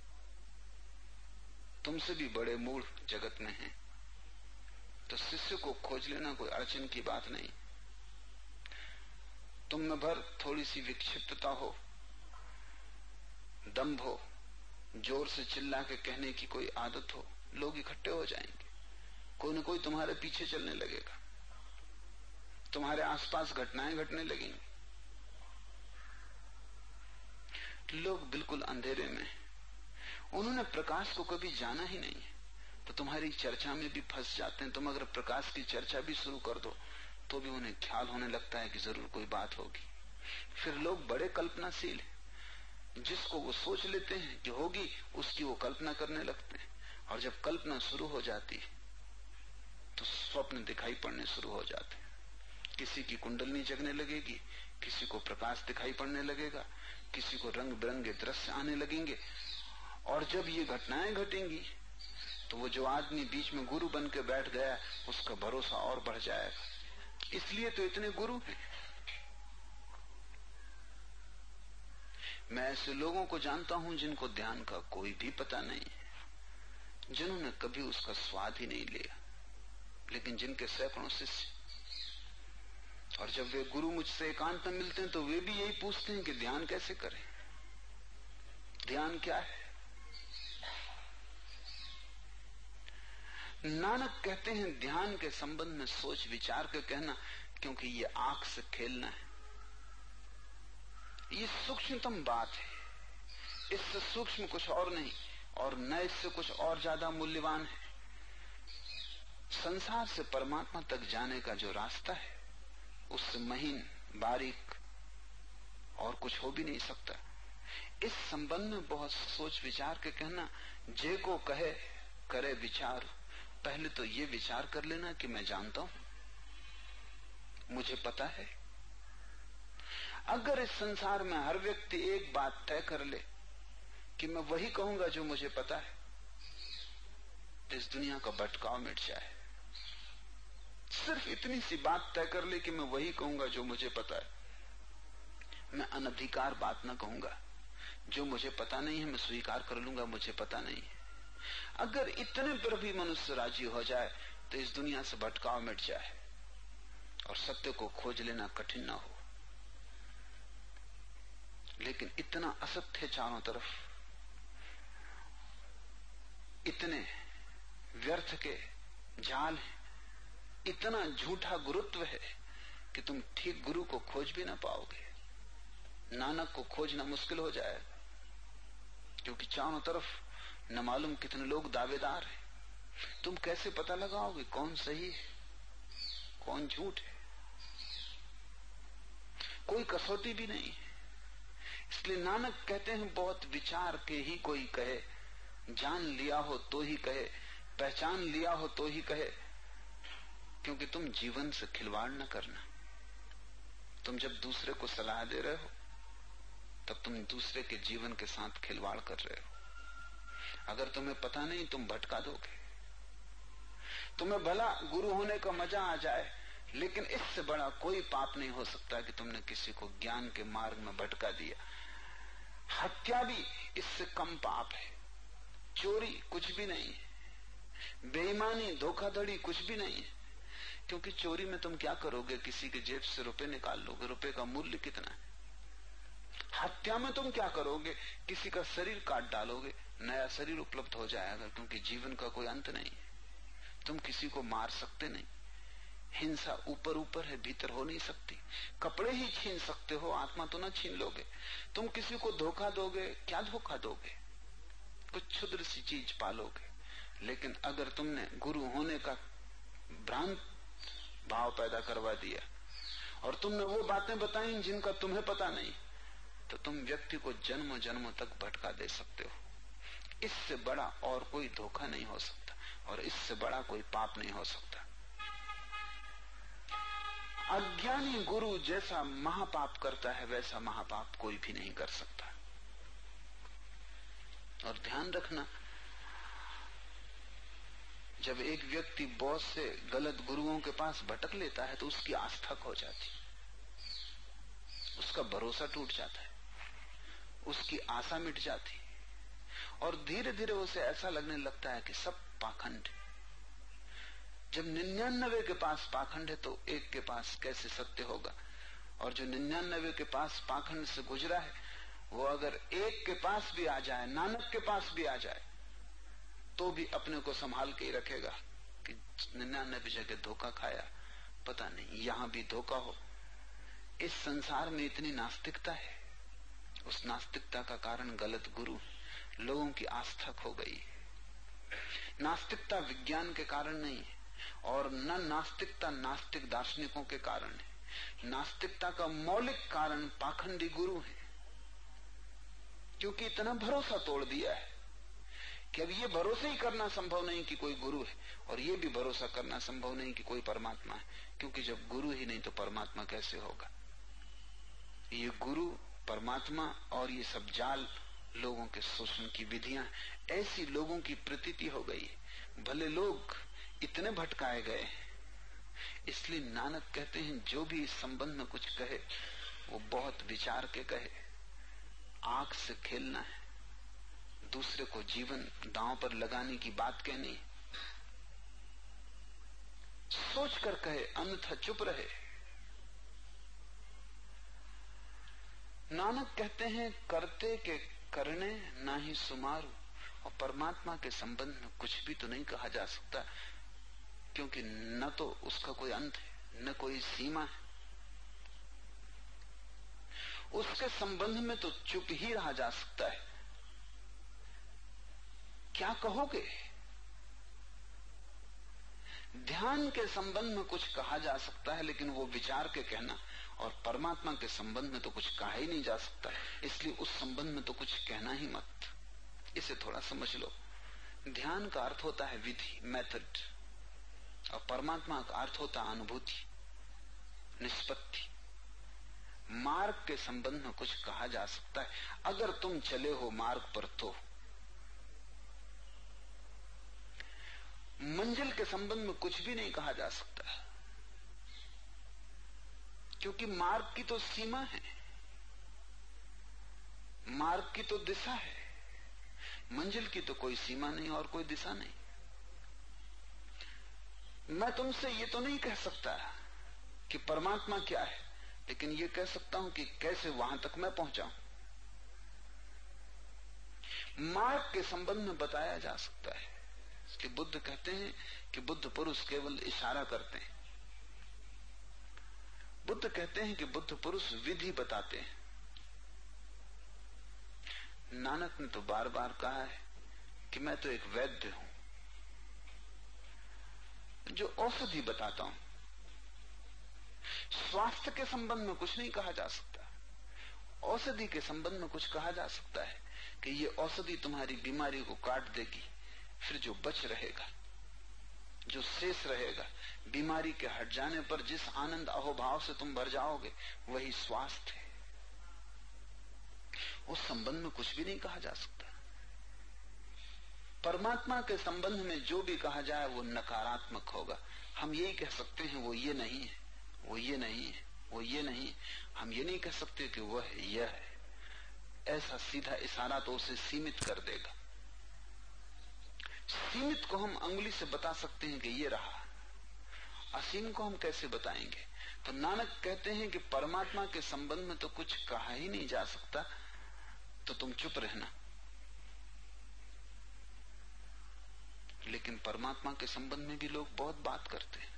S1: तुमसे भी बड़े मूड जगत में हैं। तो शिष्य को खोज लेना कोई अड़चन की बात नहीं। तुम में भर थोड़ी सी विक्षिप्तता हो दम्भ हो, ज़ोर से चिल्ला के कहने की कोई आदत हो, लोग इकट्ठे हो जाएँगे। कोई न कोई तुम्हारे पीछे चलने लगेगा। तुम्हारे आसपास घटनाएँ घटने लगेंगी। लोग बिल्कुल अंधेरे में उन्होंने प्रकाश को कभी जाना ही नहीं है। तो तुम्हारी चर्चा में भी फंस जाते हैं। तुम अगर प्रकाश की चर्चा भी शुरू कर दो तो भी उन्हें ख्याल होने लगता है कि ज़रूर कोई बात होगी। फिर लोग बड़े कल्पनाशील हैं। जिसको वो सोच लेते हैं कि होगी, उसकी वो कल्पना करने लगते हैं। और जब कल्पना शुरू हो जाती है तो स्वप्न दिखाई पड़ने शुरू हो जाते हैं। किसी की कुंडलनी जगने लगेगी, किसी को प्रकाश दिखाई पड़ने लगेगा, किसी को रंग बिरंगे दृश्य आने लगेंगे। और जब ये घटनाएँ घटेंगी तो वो जो आदमी बीच में गुरु बन के बैठ गया, उसका भरोसा और बढ़ जाएगा। इसलिए तो इतने गुरु हैं। मैं ऐसे लोगों को जानता हूँ जिनको ध्यान का कोई भी पता नहीं है, जिन्होंने कभी उसका स्वाद ही नहीं लिया, लेकिन जिनके सैकड़ों शिष्य। और जब वे गुरु मुझसे एकांत में मिलते हैं तो वे भी यही पूछते हैं कि ध्यान कैसे करें? ध्यान क्या है? नानक कहते हैं, ध्यान के संबंध में सोच, विचार के कहना, क्योंकि ये आँख से खेलना है। ये सूक्ष्मतम बात है। इससे सूक्ष्म कुछ और नहीं, और न इससे कुछ और ज़्यादा मूल्यवान है। संसार से परमात्मा तक जाने का जो रास्ता है, उससे महीन, बारीक और कुछ हो भी नहीं सकता। इस संबंध में बहुत सोच, विचार के कहना, जे को कहे, करे विचार। पहले तो ये विचार कर लेना कि मैं जानता हूँ। मुझे पता है। अगर इस संसार में हर व्यक्ति एक बात तय कर ले कि मैं वही कहूँगा जो मुझे पता है तो इस दुनिया का भटकाव मिट जाए। सिर्फ़ इतनी सी बात तय कर ले कि मैं वही कहूँगा जो मुझे पता है। मैं अनधिकार बात ना कहूँगा। जो मुझे पता नहीं है, मैं स्वीकार कर लूँगा, मुझे पता नहीं है। अगर इतने पर भी मनुष्य राज़ी हो जाए तो इस दुनिया से भटकाव मिट जाए। और सत्य को खोज लेना कठिन ना हो। लेकिन इतना असत्य चारों तरफ़। इतने व्यर्थ के जाल हैं। इतना झूठा गुरुत्व है कि तुम ठीक गुरु को खोज भी ना पाओगे। नानक को खोजना मुश्किल हो जाएगा क्योंकि चारों तरफ़ न मालूम कितने लोग दावेदार हैं। तुम कैसे पता लगाओगे कौन सही है, कौन झूठ है? कोई कसौटी भी नहीं है। इसलिए नानक कहते हैं, बहुत विचार के ही कोई कहे, जान लिया हो तो ही कहे, पहचान लिया हो तो ही कहे, क्योंकि तुम जीवन से खिलवाड़ न करना। तुम जब दूसरे को सलाह दे रहे हो, तब तुम दूसरे के जीवन के साथ खिलवाड़ कर रहे हो। अगर तुम्हें पता नहीं, तुम भटका दोगे। तुम्हें भला गुरु होने का मज़ा आ जाए, लेकिन इससे बड़ा कोई पाप नहीं हो सकता कि तुमने किसी को ज्ञान के मार्ग में भटका दिया। हत्या भी इससे कम पाप है। चोरी कुछ भी नहीं है। बेईमानी, धोखाधड़ी कुछ भी नहीं है। क्योंकि चोरी में तुम क्या करोगे? किसी के जेब से रुपए निकाल लोगे। रुपए का मूल्य कितना है? हत्या में तुम क्या करोगे? किसी का शरीर काट डालोगे। नया शरीर उपलब्ध हो जाएगा, क्योंकि जीवन का कोई अंत नहीं है। तुम किसी को मार सकते नहीं। हिंसा ऊपर ऊपर है, भीतर हो नहीं सकती। कपड़े ही छीन सकते हो, आत्मा तो ना छीन लोगे। तुम किसी को धोखा दोगे, क्या धोखा दोगे? कुछ क्षुद्र सी चीज़ पालोगे। लेकिन अगर तुमने गुरु होने का भ्रांत भाव पैदा करवा दिया, और तुमने वो बातें बताई जिनका तुम्हें पता नहीं तो तुम व्यक्ति को जन्म जन्म तक भटका दे सकते हो। इससे बड़ा और कोई धोखा नहीं हो सकता और इससे बड़ा कोई पाप नहीं हो सकता। अज्ञानी गुरु जैसा महापाप करता है, वैसा महापाप कोई भी नहीं कर सकता। और ध्यान रखना, जब एक व्यक्ति बहुत से गलत गुरुओं के पास भटक लेता है तो उसकी आस्था खो जाती उसका भरोसा टूट जाता है। उसकी आशा मिट जाती और धीरे धीरे उसे ऐसा लगने लगता है कि सब पाखंड जब निन्यानबे के पास पाखंड है तो एक के पास कैसे सत्य होगा? और जो निन्यानबे के पास पाखंड से गुजरा है, वो अगर एक के पास भी आ जाए, नानक के पास भी आ जाए तो भी अपने को संभाल के ही रखेगा कि निन्यानबे जगह धोखा खाया। पता नहीं, यहाँ भी धोखा हो। इस संसार में इतनी नास्तिकता है। उस नास्तिकता का कारण गलत गुरु लोगों की आस्था खो गई। नास्तिकता विज्ञान के कारण नहीं है, और न ना नास्तिकता नास्तिक दार्शनिकों के कारण है। नास्तिकता का मौलिक कारण पाखंडी गुरु है। क्योंकि इतना भरोसा तोड़ दिया है कि अब ये भरोसा ही करना संभव नहीं कि कोई गुरु है, और ये भी भरोसा करना संभव नहीं कि कोई परमात्मा है, क्योंकि जब गुरु ही नहीं तो परमात्मा कैसे होगा? ये गुरु, परमात्मा और ये सब जाल लोगों के शोषण की विधियाँ, ऐसी लोगों की प्रतीति हो गई। भले लोग इतने भटकाए गए इसलिए नानक कहते हैं, जो भी इस संबंध में कुछ कहे, वो बहुत विचार के कहे। आँख से खेलना है। दूसरे को जीवन दांव पर लगाने की बात कहनी। सोच कर कहे, अन्यथा चुप रहे। नानक कहते हैं, करते के करने, ना ही सुमारू। और परमात्मा के संबंध में कुछ भी तो नहीं कहा जा सकता, क्योंकि न तो उसका कोई अंत है, न कोई सीमा है। उसके संबंध में तो चुप ही रहा जा सकता है। क्या कहोगे? ध्यान के संबंध में कुछ कहा जा सकता है, लेकिन वो विचार के कहना और परमात्मा के संबंध में तो कुछ कहा ही नहीं जा सकता। इसलिए उस संबंध में तो कुछ कहना ही मत। इसे थोड़ा समझ लो। ध्यान का अर्थ होता है विधि मेथड और परमात्मा का अर्थ होता है अनुभूति, निष्पत्ति। मार्ग के संबंध में कुछ कहा जा सकता है। अगर तुम चले हो मार्ग पर तो। मंजिल के संबंध में कुछ भी नहीं कहा जा सकता। क्योंकि मार्ग की तो सीमा है। मार्ग की तो दिशा है। मंजिल की तो कोई सीमा नहीं और कोई दिशा नहीं। मैं तुमसे ये तो नहीं कह सकता कि परमात्मा क्या है, लेकिन ये कह सकता हूँ कि कैसे वहाँ तक मैं पहुंचाऊं मार्ग के संबंध में बताया जा सकता है कि बुद्ध कहते हैं कि बुद्ध पुरुष केवल इशारा करते हैं। बुद्ध कहते हैं कि बुद्ध पुरुष विधि बताते हैं। नानक ने तो बार बार कहा है कि मैं तो एक वैद्य हूँ। जो औषधि बताता हूँ, स्वास्थ्य के संबंध में कुछ नहीं कहा जा सकता। औषधि के संबंध में कुछ कहा जा सकता है कि ये औषधि तुम्हारी बीमारी को काट देगी, फिर जो बच रहेगा जो शेष रहेगा, बीमारी के हट जाने पर जिस आनंद अहोभाव से तुम भर जाओगे, वही स्वास्थ्य है। उस संबंध में कुछ भी नहीं कहा जा सकता। परमात्मा के संबंध में जो भी कहा जाए, वो नकारात्मक होगा। हम यही कह सकते हैं, वो ये नहीं है, वो ये नहीं है, वो ये नहीं हम ये नहीं कह सकते कि वह यह है। ऐसा सीधा इशारा तो उसे सीमित कर देगा। सीमित को हम अंगुली से बता सकते हैं कि ये रहा। असीम को हम कैसे बताएँगे? तो नानक कहते हैं कि परमात्मा के संबंध में तो कुछ कहा ही नहीं जा सकता। तो तुम चुप रहना। लेकिन परमात्मा के संबंध में भी लोग बहुत बात करते हैं।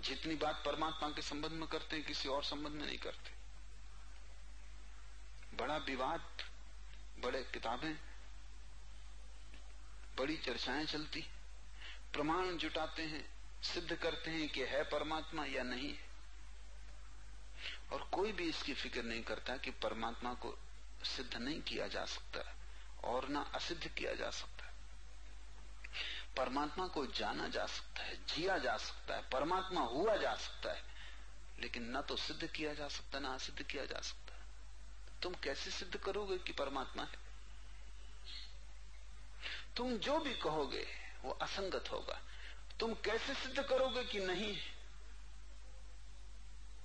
S1: जितनी बात परमात्मा के संबंध में करते हैं, किसी और संबंध में नहीं करते। बड़ा विवाद, बड़े किताबें बड़ी चर्चाएँ चलती प्रमाण जुटाते हैं, सिद्ध करते हैं कि है परमात्मा या नहीं है। और कोई भी इसकी फ़िक्र नहीं करता कि परमात्मा को सिद्ध नहीं किया जा सकता और ना असिद्ध किया जा सकता। परमात्मा को जाना जा सकता है, जिया जा सकता है, परमात्मा हुआ जा सकता है, लेकिन न तो सिद्ध किया जा सकता, ना असिद्ध किया जा सकता। तुम कैसे सिद्ध करोगे कि परमात्मा है? तुम जो भी कहोगे, वो असंगत होगा। तुम कैसे सिद्ध करोगे कि नहीं?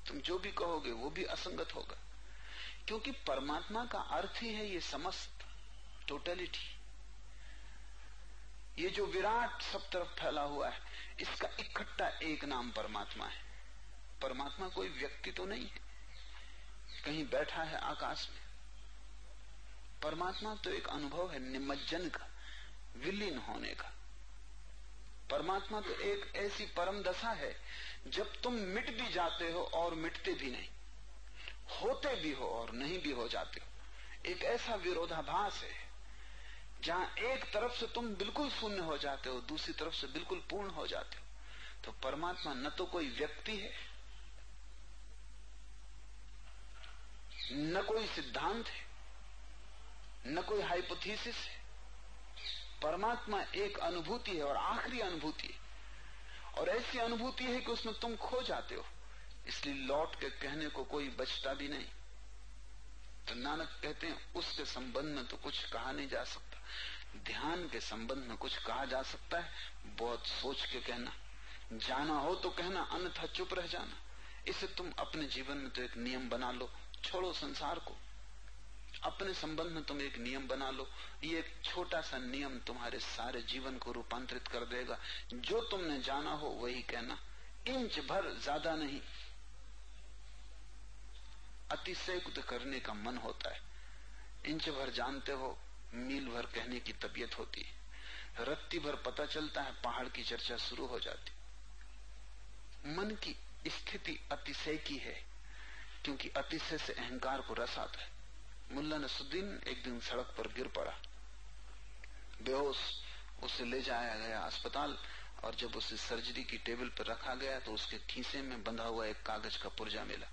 S1: तुम जो भी कहोगे, वो भी असंगत होगा। क्योंकि परमात्मा का अर्थ ही है ये समस्त टोटलिटी ये जो विराट सब तरफ़ फैला हुआ है, इसका इकट्ठा एक नाम परमात्मा है। परमात्मा कोई व्यक्ति तो नहीं है। कहीं बैठा है आकाश में। परमात्मा तो एक अनुभव है, निमज्जन का। विलीन होने का। परमात्मा तो एक ऐसी परम दशा है, जब तुम मिट भी जाते हो और मिटते भी नहीं। होते भी हो और नहीं भी हो जाते हो। एक ऐसा विरोधाभास है, जहाँ एक तरफ़ से तुम बिल्कुल शून्य हो जाते हो, दूसरी तरफ़ से बिल्कुल पूर्ण हो जाते हो। तो परमात्मा न तो कोई व्यक्ति है, न कोई सिद्धांत है, न कोई हाइपोथीसिस है। परमात्मा एक अनुभूति है और आखिरी अनुभूति है। और ऐसी अनुभूति है कि उसमें तुम खो जाते हो। इसलिए लौट के कहने को कोई बचता भी नहीं। तो नानक कहते हैं उसके संबंध में तो कुछ कहा नहीं जा सकता। ध्यान के संबंध में कुछ कहा जा सकता है। बहुत सोच के कहना। जाना हो तो कहना, अन्यथा चुप रह जाना। इसे तुम अपने जीवन में तो एक नियम बना लो। छोड़ो संसार को। अपने संबंध में तुम एक नियम बना लो। ये एक छोटा सा नियम तुम्हारे सारे जीवन को रूपांतरित कर देगा। जो तुमने जाना हो वही कहना। इंच भर ज़्यादा नहीं। अतिशयुक्त करने का मन होता है। इंच भर जानते हो, मील भर कहने की तबीयत होती है। रत्ती भर पता चलता है, पहाड़ की चर्चा शुरू हो जाती। मन की स्थिति अतिशय की है, क्योंकि अतिशय से अहंकार को रस आता है। मुल्ला नसुद्दीन एक दिन सड़क पर गिर पड़ा। बेहोश उसे ले जाया गया अस्पताल और जब उसे सर्जरी की टेबल पर रखा गया तो उसके खीसे में बंधा हुआ एक कागज़ का पुर्जा मिला,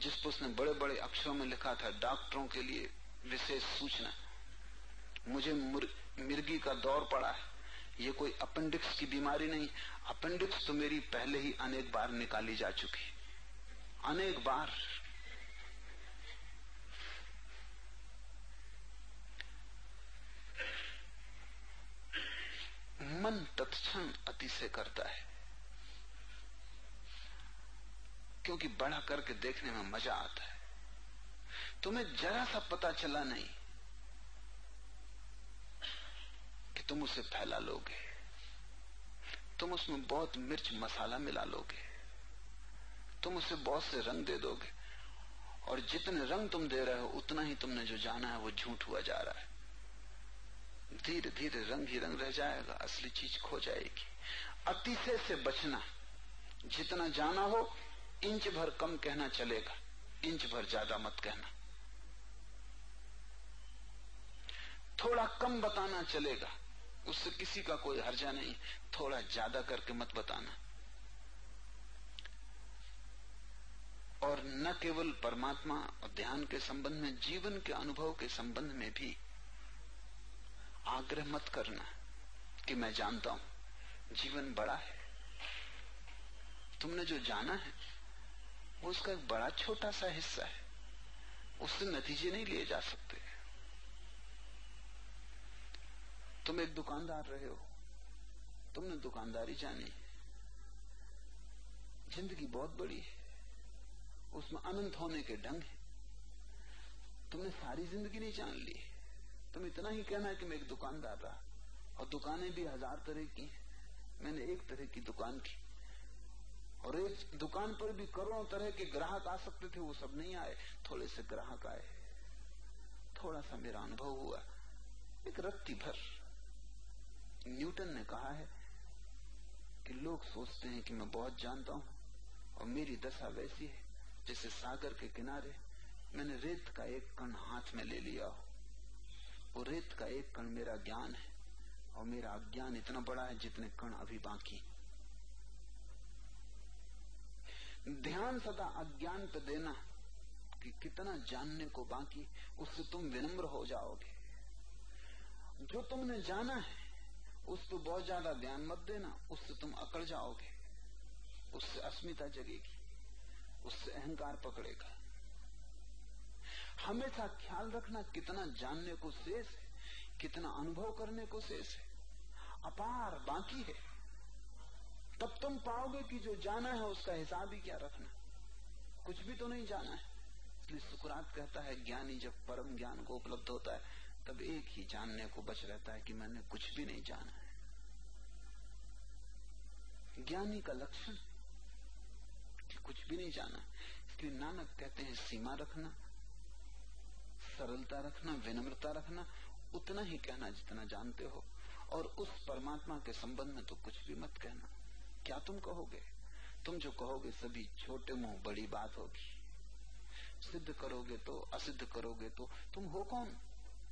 S1: जिस पर उसने बड़े बड़े अक्षरों में लिखा था, डॉक्टरों के लिए विशेष सूचना। मुझे मिर्गी का दौर पड़ा है। ये कोई अपेंडिक्स की बीमारी नहीं। अपेंडिक्स तो मेरी पहले ही अनेक बार निकाली जा चुकी अनेक बार मन तत्क्षण अतिशय करता है। क्योंकि बड़ा करके देखने में मज़ा आता है। तुम्हें जरा सा पता चला नहीं कि तुम उसे फैला लोगे। तुम उसमें बहुत मिर्च मसाला मिला लोगे। तुम उसे बहुत से रंग दे दोगे। और जितने रंग तुम दे रहे हो, उतना ही तुमने जो जाना है, वो झूठ हुआ जा रहा है। धीरे धीरे रंग ही रंग रह जाएगा, असली चीज़ खो जाएगी। अतिशय से बचना, जितना जाना हो, इंच भर कम कहना चलेगा, इंच भर ज़्यादा मत कहना। थोड़ा कम बताना चलेगा, उससे किसी का कोई हर्जा नहीं, थोड़ा ज़्यादा करके मत बताना। और न केवल परमात्मा और ध्यान के संबंध में, जीवन के अनुभव के संबंध में भी आग्रह मत करना कि मैं जानता हूँ, जीवन बड़ा है। तुमने जो जाना है, वो उसका एक बड़ा छोटा सा हिस्सा है। उससे नतीजे नहीं लिए जा सकते। तुम एक दुकानदार रहे हो। तुमने दुकानदारी जानी। ज़िंदगी बहुत बड़ी है। उसमें अनंत होने के ढंग है। तुमने सारी ज़िंदगी नहीं जान ली। तुम इतना ही कहना है कि मैं एक दुकानदार रहा। और दुकानें भी हज़ार तरह की मैंने एक तरह की दुकान की। और एक दुकान पर भी करोड़ों तरह के ग्राहक आ सकते थे, वो सब नहीं आए। थोड़े से ग्राहक आए। थोड़ा सा मेरा अनुभव हुआ। एक रत्ती भर। न्यूटन ने कहा है कि लोग सोचते हैं कि मैं बहुत जानता हूँ, और मेरी दशा वैसी है, जैसे सागर के किनारे मैंने रेत का एक कण हाथ में ले लिया हो। वो रेत का एक कण मेरा ज्ञान है, और मेरा अज्ञान इतना बड़ा है जितने कण अभी बाकी ध्यान सदा अज्ञान पे देना कि कितना जानने को बाकी, उससे तुम विनम्र हो जाओगे। जो तुमने जाना है, उस पर बहुत ज़्यादा ध्यान मत देना, उससे तुम अकड़ जाओगे। उससे अस्मिता जगेगी, उससे अहंकार पकड़ेगा। हमेशा ख्याल रखना कितना जानने को शेष है, कितना अनुभव करने को शेष है। अपार बाकी है। तब तुम पाओगे कि जो जाना है, उसका हिसाब ही क्या रखना कुछ भी तो नहीं जाना है। इसलिए सुकरात कहता है, ज्ञानी जब परम ज्ञान को उपलब्ध होता है, तब एक ही जानने को बच रहता है कि मैंने कुछ भी नहीं जाना है। ज्ञानी का लक्षण कि कुछ भी नहीं जाना इसलिए नानक कहते हैं, सीमा रखना। सरलता रखना, विनम्रता रखना, उतना ही कहना जितना जानते हो। और उस परमात्मा के संबंध में तो कुछ भी मत कहना। क्या तुम कहोगे? तुम जो कहोगे सभी छोटे मुँह, बड़ी बात होगी। सिद्ध करोगे तो असिद्ध करोगे तो तुम हो कौन?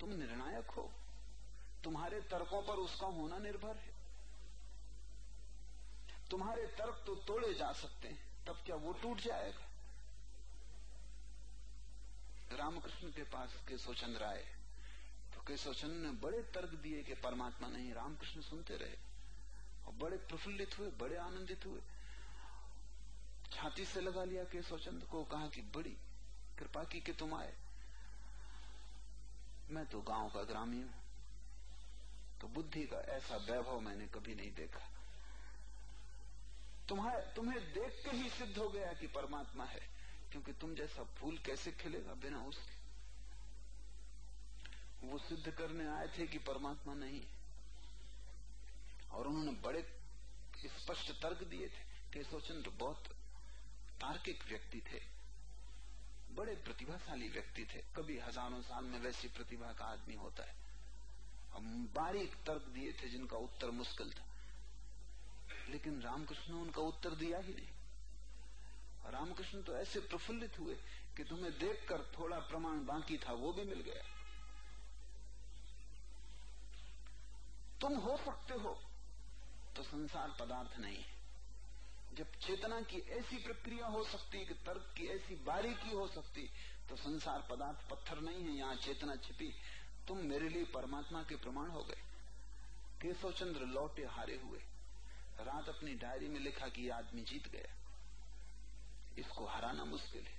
S1: तुम निर्णायक हो। तुम्हारे तर्कों पर उसका होना निर्भर है। तुम्हारे तर्क तो तोड़े जा सकते हैं, तब क्या वो टूट जाएगा? रामकृष्ण के पास केशवचंद्र आए। तो केशवचंद्र ने बड़े तर्क दिए कि परमात्मा नहीं, रामकृष्ण सुनते रहे। और बड़े प्रफुल्लित हुए, बड़े आनंदित हुए। छाती से लगा लिया केशवचंद्र को, कहा कि, बड़ी कृपा की कि तुम आए। मैं तो गाँव का ग्रामीण हूँ। तो बुद्धि का ऐसा वैभव मैंने कभी नहीं देखा। तुम्हें देख के ही सिद्ध हो गया कि परमात्मा है। क्योंकि तुम जैसा फूल कैसे खिलेगा बिना उसके? वो सिद्ध करने आए थे कि परमात्मा नहीं और उन्होंने बड़े स्पष्ट तर्क दिए थे। केशवचंद्र बहुत तार्किक व्यक्ति थे। बड़े प्रतिभाशाली व्यक्ति थे। कभी हज़ारों साल में वैसी प्रतिभा का आदमी होता है। बारीक तर्क दिए थे जिनका उत्तर मुश्किल था। लेकिन रामकृष्ण ने उनका उत्तर दिया ही नहीं। रामकृष्ण तो ऐसे प्रफुल्लित हुए कि तुम्हें देखकर थोड़ा प्रमाण बाकी था, वो भी मिल गया। तुम हो सकते हो तो संसार पदार्थ नहीं है। जब चेतना की ऐसी प्रक्रिया हो सकती, कि तर्क की ऐसी बारीकी हो सकती तो संसार पदार्थ पत्थर नहीं है, यहाँ चेतना छिपी। तुम मेरे लिए परमात्मा के प्रमाण हो गए। केशव चंद्र लौटे हारे हुए। रात अपनी डायरी में लिखा कि आदमी जीत गया। इसको हराना मुश्किल है।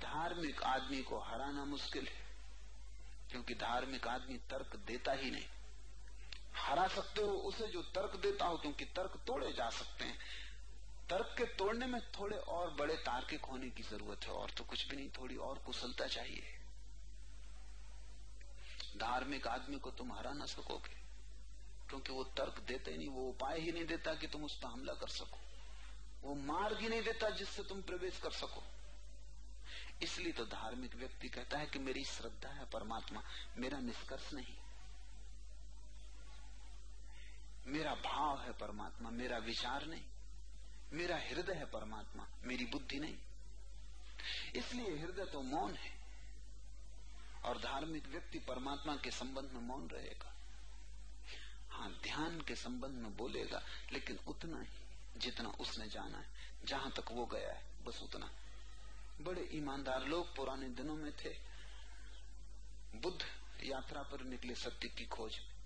S1: धार्मिक आदमी को हराना मुश्किल है, क्योंकि धार्मिक आदमी तर्क देता ही नहीं। हरा सकते हो, उसे जो तर्क देता हो, क्योंकि तर्क तोड़े जा सकते हैं। तर्क के तोड़ने में थोड़े और बड़े तार्किक होने की ज़रूरत है, और तो कुछ भी नहीं, थोड़ी और कुशलता चाहिए। धार्मिक आदमी को तुम हरा ना सकोगे। क्योंकि वो तर्क देते नहीं, वो उपाय ही नहीं देता कि तुम उस पर हमला कर सको। वो मार्ग ही नहीं देता जिससे तुम प्रवेश कर सको। इसलिए तो धार्मिक व्यक्ति कहता है कि मेरी श्रद्धा है परमात्मा, मेरा निष्कर्ष नहीं। मेरा भाव है परमात्मा, मेरा विचार नहीं। मेरा हृदय है परमात्मा, मेरी बुद्धि नहीं। इसलिए हृदय तो मौन है। और धार्मिक व्यक्ति परमात्मा के संबंध में मौन रहेगा। हाँ ध्यान के संबंध में बोलेगा, लेकिन उतना ही जितना उसने जाना है। जहाँ तक वो गया है, बस उतना। बड़े ईमानदार लोग पुराने दिनों में थे। बुद्ध यात्रा पर निकले सत्य की खोज। में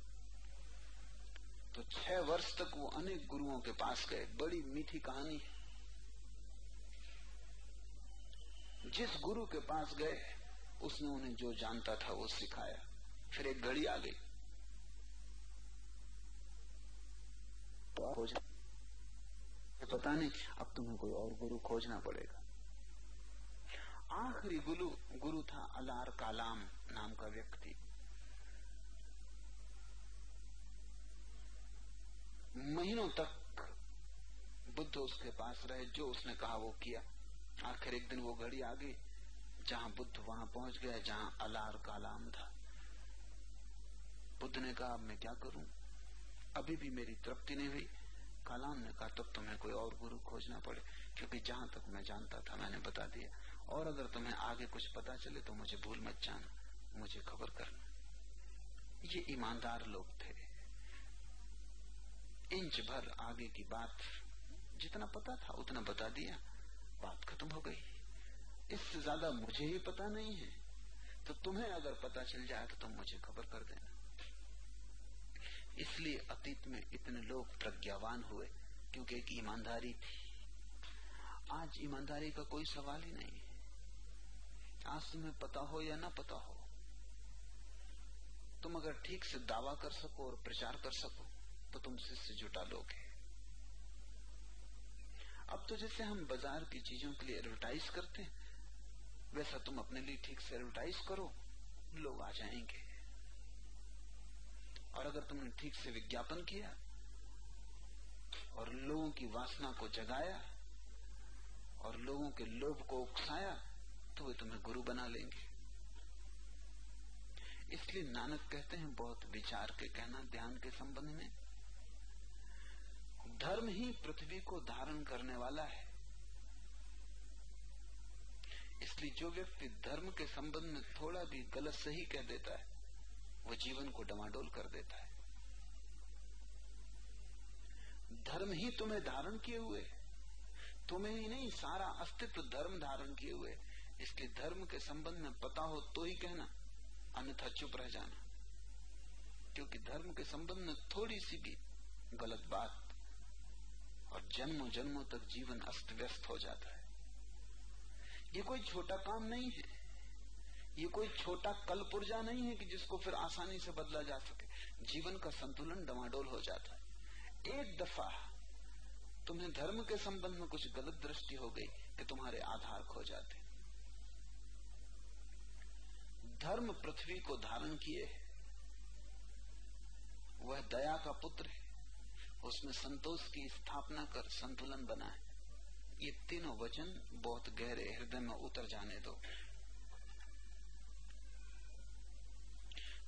S1: तो छह वर्ष तक वो अनेक गुरुओं के पास गए। बड़ी मीठी कहानी है। जिस गुरु के पास गए उसने उन्हें जो जानता था वो सिखाया। फिर एक घड़ी आ गई। तो खोजना पता नहीं, अब तुम्हें कोई और गुरु खोजना पड़ेगा। आखिरी गुरु गुरु था अलार कालाम नाम का व्यक्ति। महीनों तक बुद्ध उसके पास रहे, जो उसने कहा वो किया। आखिर एक दिन वो घड़ी आ गई। जहाँ बुद्ध वहाँ पहुँच गया, जहाँ अलार कालाम था। बुद्ध ने कहा, अब मैं क्या करूँ? अभी भी मेरी तृप्ति नहीं हुई। कालाम ने कहा, तब तुम्हें कोई और गुरु खोजना पड़े, क्योंकि जहाँ तक मैं जानता था, मैंने बता दिया। और अगर तुम्हें आगे कुछ पता चले तो मुझे भूल मत जाना, मुझे खबर करना। ये ईमानदार लोग थे। इंच भर आगे की बात, जितना पता था, उतना बता दिया। बात खत्म हो गई। इससे ज़्यादा मुझे ही पता नहीं है। तो तुम्हें अगर पता चल जाए तो तुम मुझे खबर कर देना। इसलिए अतीत में इतने लोग प्रज्ञावान हुए, क्योंकि एक ईमानदारी थी। आज ईमानदारी का कोई सवाल ही नहीं है। आज तुम्हें पता हो या ना पता हो, तुम अगर ठीक से दावा कर सको और प्रचार कर सको तो तुम शिष्य जुटा लोगे। अब तो जैसे हम बाज़ार की चीज़ों के लिए एडवर्टाइज करते हैं वैसा तुम अपने लिए ठीक से एडवर्टाइज करो, लोग आ जाएँगे। और अगर तुमने ठीक से विज्ञापन किया और लोगों की वासना को जगाया और लोगों के लोभ को उकसाया तो वे तुम्हें गुरु बना लेंगे। इसलिए नानक कहते हैं, बहुत विचार के कहना, ध्यान के संबंध में, धर्म ही पृथ्वी को धारण करने वाला है। इसलिए जो व्यक्ति धर्म के संबंध में थोड़ा भी गलत सही कह देता है, वो जीवन को डमाडोल कर देता है। धर्म ही तुम्हें धारण किए हुए, तुम्हें ही नहीं, सारा अस्तित्व धर्म धारण किए हुए। इसलिए धर्म के संबंध में पता हो तो ही कहना, अन्यथा चुप रह जाना। क्योंकि धर्म के संबंध में थोड़ी सी भी गलत बात और जन्मों जन्मों तक जीवन अस्त व्यस्त हो जाता है। ये कोई छोटा काम नहीं है। ये कोई छोटा कल पुर्जा नहीं है कि जिसको फिर आसानी से बदला जा सके। जीवन का संतुलन डमाडोल हो जाता है। एक दफ़ा तुम्हें धर्म के संबंध में कुछ गलत दृष्टि हो गई कि तुम्हारे आधार खो जाते। धर्म पृथ्वी को धारण किए है। वह दया का पुत्र है। उसमें संतोष की स्थापना कर संतुलन बनाए। ये तीनों वचन बहुत गहरे हृदय में उतर जाने दो।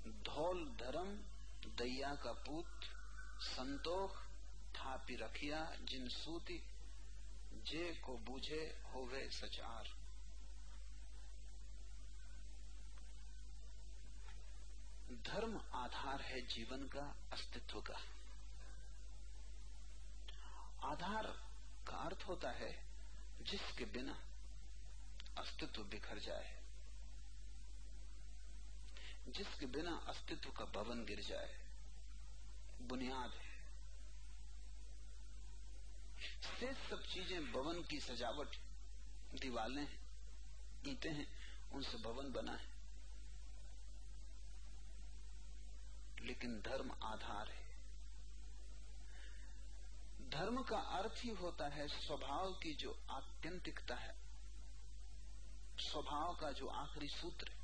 S1: धौल धर्म, दैया का पूत, संतोख, थापी रखिया, जिन सूती, जे को बूझे होवे सचार। धर्म आधार है जीवन का अस्तित्व का। आधार का अर्थ होता है, जिसके बिना अस्तित्व बिखर जाए, जिसके बिना अस्तित्व का भवन गिर जाए, बुनियाद है। से सब चीज़ें भवन की सजावट, दीवालें ईटे हैं, उनसे भवन बना है। लेकिन धर्म आधार है। धर्म का अर्थ ही होता है स्वभाव की जो आत्यंतिकता है। स्वभाव का जो आखिरी सूत्र है।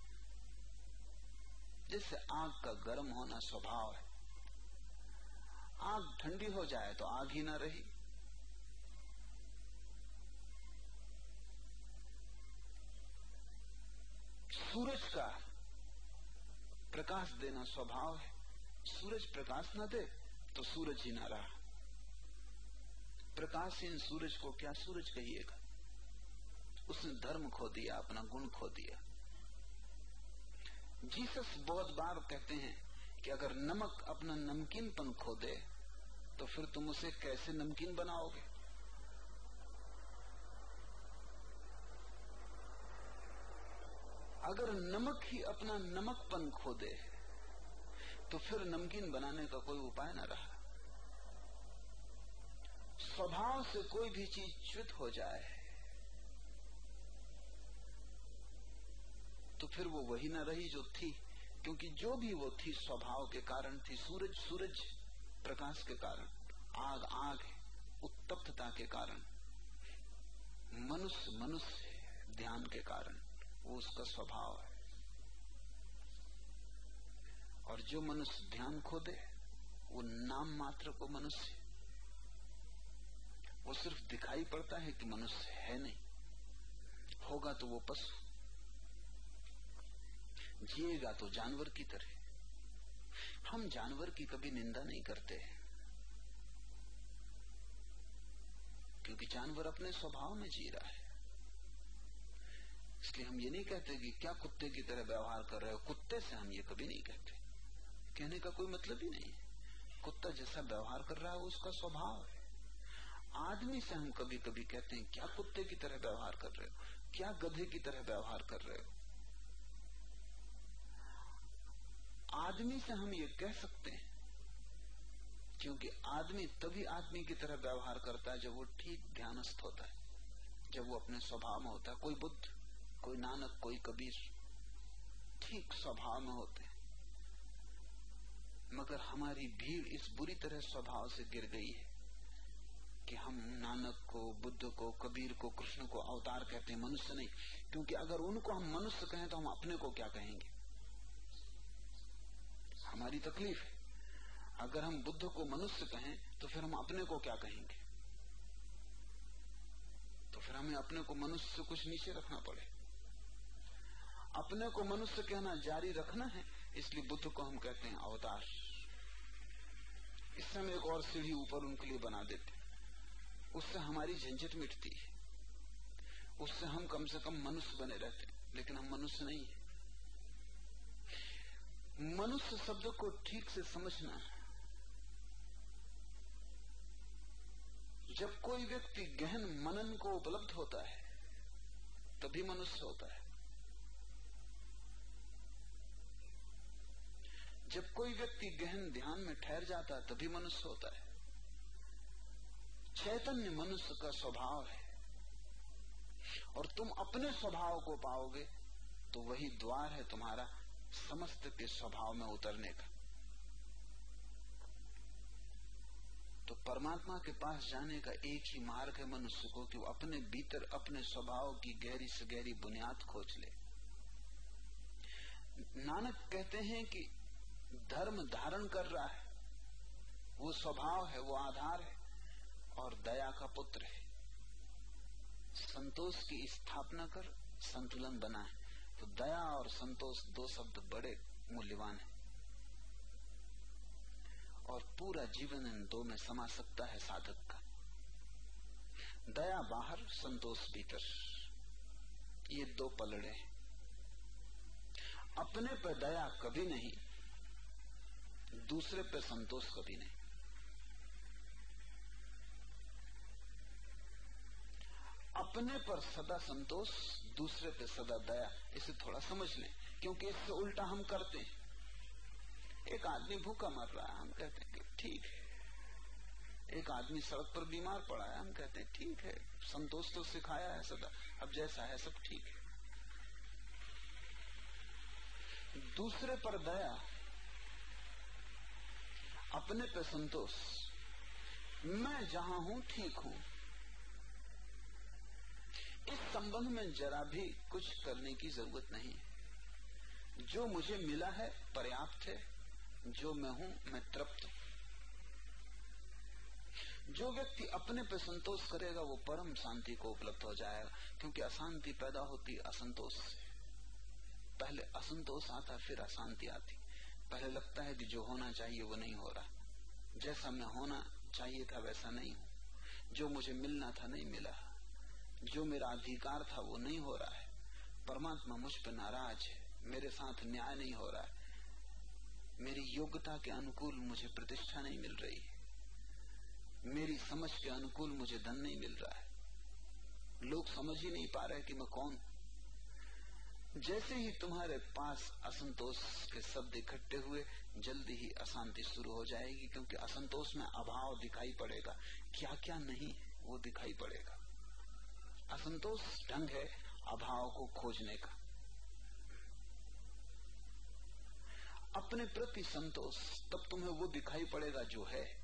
S1: जैसे आग का गर्म होना स्वभाव है। आग ठंडी हो जाए तो आग ही ना रही। सूरज का प्रकाश देना स्वभाव है। सूरज प्रकाश न दे तो सूरज ही ना रहा। प्रकाशहीन सूरज को क्या सूरज कहिएगा? उसने धर्म खो दिया, अपना गुण खो दिया। जीसस बहुत बार कहते हैं कि अगर नमक अपना नमकीनपन खो दे तो फिर तुम उसे कैसे नमकीन बनाओगे? अगर नमक ही अपना नमकपन खो दे तो फिर नमकीन बनाने का कोई उपाय ना रहा। स्वभाव से कोई भी चीज़ च्युत हो जाए तो फिर वो वही न रही जो थी, क्योंकि जो भी वो थी स्वभाव के कारण थी, सूरज सूरज प्रकाश के कारण, आग आग उत्तप्तता के कारण, मनुष्य मनुष्य ध्यान के कारण, वो उसका स्वभाव है। और जो मनुष्य ध्यान खो दे वो नाम मात्र को मनुष्य वो सिर्फ़ दिखाई पड़ता है कि मनुष्य है नहीं। होगा तो वो पशु। जिएगा तो जानवर की तरह। हम जानवर की कभी निंदा नहीं करते। क्योंकि जानवर अपने स्वभाव में जी रहा है। इसलिए हम ये नहीं कहते कि क्या कुत्ते की तरह व्यवहार कर रहे हो। कुत्ते से हम ये कभी नहीं कहते। कहने का कोई मतलब ही नहीं है। कुत्ता जैसा व्यवहार कर रहा है, उसका स्वभाव है। आदमी से हम कभी कभी कहते हैं, क्या कुत्ते की तरह व्यवहार कर रहे हो? क्या गधे की तरह व्यवहार कर रहे हो? आदमी से हम ये कह सकते हैं, क्योंकि आदमी तभी आदमी की तरह व्यवहार करता है जब वो ठीक ध्यानस्थ होता है, जब वो अपने स्वभाव में होता है। कोई बुद्ध, कोई नानक, कोई कबीर ठीक स्वभाव में होते हैं, मगर हमारी भीड़ इस बुरी तरह स्वभाव से गिर गई है। कि हम नानक को, बुद्ध को, कबीर को, कृष्ण को अवतार कहते हैं, मनुष्य नहीं। क्योंकि अगर उनको हम मनुष्य कहें तो हम अपने को क्या कहेंगे? हमारी तकलीफ़ है। अगर हम बुद्ध को मनुष्य कहें तो फिर हम अपने को क्या कहेंगे? तो फिर हमें अपने को मनुष्य से कुछ नीचे रखना पड़े। अपने को मनुष्य कहना जारी रखना है, इसलिए बुद्ध को हम कहते हैं अवतार। इस समय एक और सीढ़ी ऊपर उनके लिए बना देते उससे हमारी झंझट मिटती है। उससे हम कम से कम मनुष्य बने रहते हैं, लेकिन हम मनुष्य नहीं है। मनुष्य शब्द को ठीक से समझना जब कोई व्यक्ति गहन मनन को उपलब्ध होता है, तभी मनुष्य होता है। जब कोई व्यक्ति गहन ध्यान में ठहर जाता है, तभी मनुष्य होता है। चैतन्य मनुष्य का स्वभाव है। और तुम अपने स्वभाव को पाओगे तो वही द्वार है तुम्हारा समस्त के स्वभाव में उतरने का। तो परमात्मा के पास जाने का एक ही मार्ग है मनुष्य को कि वो अपने भीतर अपने स्वभाव की गहरी से गहरी बुनियाद खोज ले। नानक कहते हैं कि धर्म धारण कर रहा है। वो स्वभाव है, वो आधार है। और दया का पुत्र है। संतोष की स्थापना कर संतुलन बना है तो दया और संतोष दो शब्द बड़े मूल्यवान है। और पूरा जीवन इन दो में समा सकता है साधक का। दया बाहर, संतोष भीतर। ये दो पलड़े हैं। अपने पर दया कभी नहीं, दूसरे पर संतोष कभी नहीं। अपने पर सदा संतोष, दूसरे पे सदा दया। इसे थोड़ा समझ लें, क्योंकि इससे उल्टा हम करते हैं। एक आदमी भूखा मर रहा है, हम कहते हैं ठीक है। एक आदमी सड़क पर बीमार पड़ा है, हम कहते हैं ठीक है। संतोष तो सिखाया है सदा, अब जैसा है सब ठीक है। दूसरे पर दया, अपने पे संतोष। मैं जहाँ हूँ, ठीक हूँ। इस संबंध में जरा भी कुछ करने की ज़रूरत नहीं है। जो मुझे मिला है, पर्याप्त है। जो मैं हूँ, मैं तृप्त हूँ। जो व्यक्ति अपने पे संतोष करेगा, वो परम शांति को उपलब्ध हो जाएगा, क्योंकि अशांति पैदा होती असंतोष से। पहले असंतोष आता, फिर अशांति आती। पहले लगता है कि जो होना चाहिए, वो नहीं हो रहा। जैसा मैं होना चाहिए था, वैसा नहीं हूँ। जो मुझे मिलना था, नहीं मिला। जो मेरा अधिकार था वो नहीं हो रहा है। परमात्मा मुझ पर नाराज़ है। मेरे साथ न्याय नहीं हो रहा है। मेरी योग्यता के अनुकूल मुझे प्रतिष्ठा नहीं मिल रही। मेरी समझ के अनुकूल मुझे धन नहीं मिल रहा है। लोग समझ ही नहीं पा रहे कि मैं कौन हूँ। जैसे ही तुम्हारे पास असंतोष के शब्द इकट्ठे हुए, जल्दी ही अशांति शुरू हो जाएगी, क्योंकि असंतोष में अभाव दिखाई पड़ेगा। क्या क्या नहीं, वो दिखाई पड़ेगा। असंतोष ढंग है अभाव को खोजने का। अपने प्रति संतोष, तब तुम्हें वो दिखाई पड़ेगा जो है।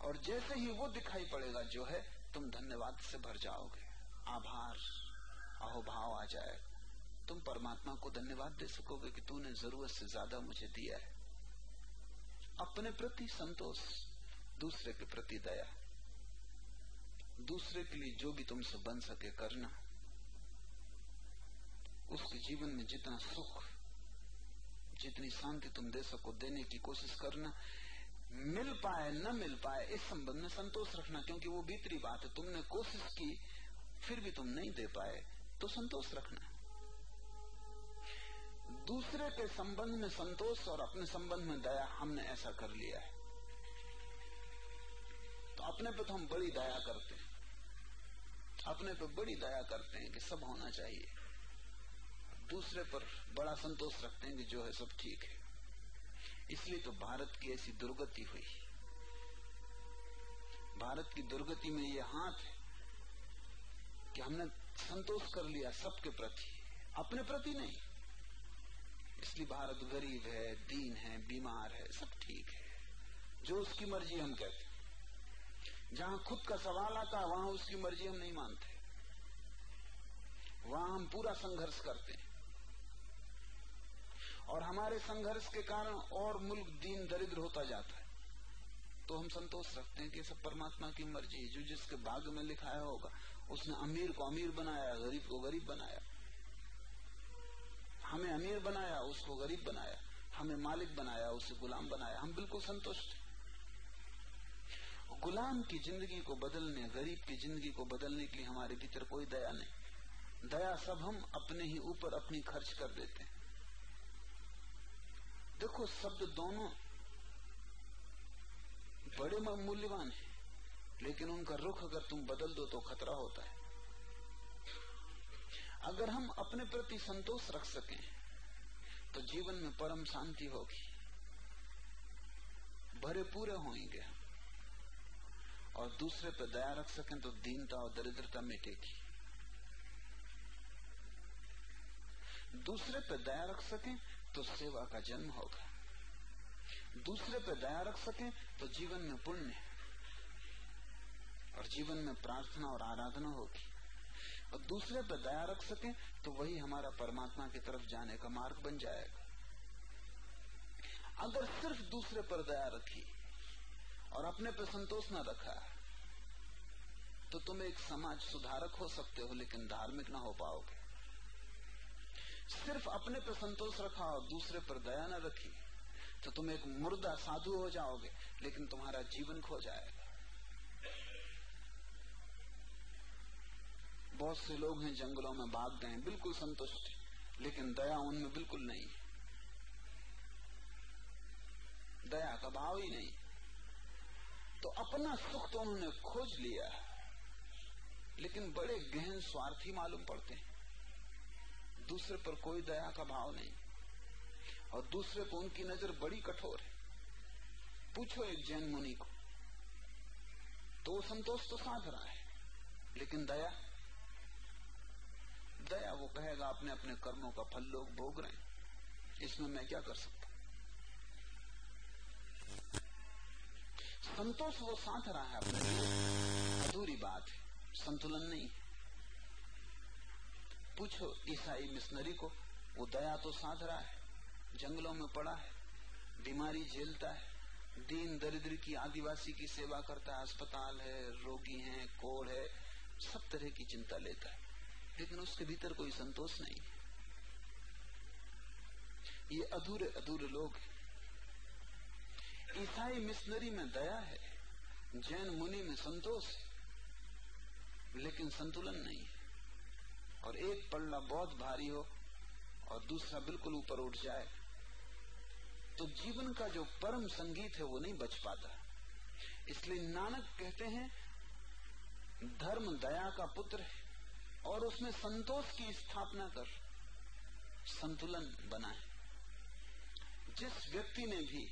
S1: और जैसे ही वो दिखाई पड़ेगा जो है, तुम धन्यवाद से भर जाओगे। आभार, अहोभाव आ जाए। तुम परमात्मा को धन्यवाद दे सकोगे कि तूने ज़रूरत से ज़्यादा मुझे दिया है। अपने प्रति संतोष, दूसरे के प्रति दया। दूसरे के लिए जो भी तुमसे बन सके करना। उसके जीवन में जितना सुख, जितनी शांति तुम दे सको, देने की कोशिश करना। मिल पाए, न मिल पाए, इस संबंध में संतोष रखना, क्योंकि वो भीतरी बात है। तुमने कोशिश की, फिर भी तुम नहीं दे पाए तो संतोष रखना। दूसरे के संबंध में संतोष और अपने संबंध में दया, हमने ऐसा कर लिया है। तो अपने पे तो हम बड़ी दया करते अपने पर बड़ी दया करते हैं कि सब होना चाहिए। दूसरे पर बड़ा संतोष रखते हैं कि जो है सब ठीक है। इसलिए तो भारत की ऐसी दुर्गति हुई। भारत की दुर्गति में ये हाथ है कि हमने संतोष कर लिया सबके प्रति, अपने प्रति नहीं। इसलिए भारत गरीब है, दीन है, बीमार है, सब ठीक है। जो उसकी मर्ज़ी हम कहते जहाँ खुद का सवाल आता है, वहाँ उसकी मर्ज़ी हम नहीं मानते। वहाँ हम पूरा संघर्ष करते हैं। और हमारे संघर्ष के कारण और मुल्क दीन दरिद्र होता जाता है। तो हम संतोष रखते हैं कि सब परमात्मा की मर्ज़ी जो जिसके भाग्य में लिखाया होगा, उसने अमीर को अमीर बनाया, गरीब को गरीब बनाया। हमें अमीर बनाया, उसको गरीब बनाया। हमें मालिक बनाया, उसे गुलाम बनाया। हम बिल्कुल संतुष्ट गुलाम की ज़िंदगी को बदलने, गरीब की ज़िंदगी को बदलने के लिए हमारे भीतर कोई दया नहीं। दया सब हम अपने ही ऊपर अपनी खर्च कर देते देखो, शब्द दोनों बड़े मूल्यवान है, लेकिन उनका रुख अगर तुम बदल दो तो खतरा होता है। अगर हम अपने प्रति संतोष रख सकें तो जीवन में परम शांति होगी। भरे पूरे होंगे हम। और दूसरे पर दया रख सकें तो दीनता और दरिद्रता मिटेगी। दूसरे पर दया रख सकें तो सेवा का जन्म होगा। दूसरे पर दया रख सकें तो जीवन में पुण्य और जीवन में प्रार्थना और आराधना होगी। और दूसरे पर दया रख सकें तो वही हमारा परमात्मा की तरफ़ जाने का मार्ग बन जाएगा। अगर सिर्फ़ दूसरे पर दया रखी और अपने पर संतोष न रखा। तो तुम एक समाज सुधारक हो सकते हो, लेकिन धार्मिक ना हो पाओगे। सिर्फ़ अपने पर संतोष रखा और दूसरे पर दया न रखी तो तुम एक मुर्दा साधु हो जाओगे, लेकिन तुम्हारा जीवन खो जाएगा। बहुत से लोग हैं, जंगलों में भाग गए बिल्कुल संतुष्ट, लेकिन दया उनमें बिल्कुल नहीं दया का भाव ही नहीं। तो अपना सुख तो उन्होंने खोज लिया लेकिन बड़े गहन स्वार्थी मालूम पड़ते हैं। दूसरे पर कोई दया का भाव नहीं। और दूसरे को उनकी नज़र बड़ी कठोर है। पूछो एक जैन मुनि को तो संतोष तो साध रहा है, लेकिन दया? दया वो कहेगा अपने अपने कर्मों का फल लोग भोग रहे हैं। इसमें मैं क्या कर सकता संतोष वो साध रहा है अपने अधूरी बात है, संतुलन नहीं। पूछो ईसाई मिशनरी को, वो दया तो साध रहा है, जंगलों में पड़ा है, बीमारी झेलता है, दीन दरिद्र की आदिवासी की सेवा करता है, अस्पताल है, रोगी है कोड़ है, सब तरह की चिंता लेता है। लेकिन उसके भीतर कोई संतोष नहीं। है ये अधूरे अधूरे लोग हैं। ईसाई मिशनरी में दया है, जैन मुनि में संतोष है, लेकिन संतुलन नहीं है। और एक पल्ला बहुत भारी हो और दूसरा बिल्कुल ऊपर उठ जाए तो जीवन का जो परम संगीत है वो नहीं बच पाता। इसलिए नानक कहते हैं, धर्म दया का पुत्र है, और उसमें संतोष की स्थापना कर संतुलन बनाए। जिस व्यक्ति ने भी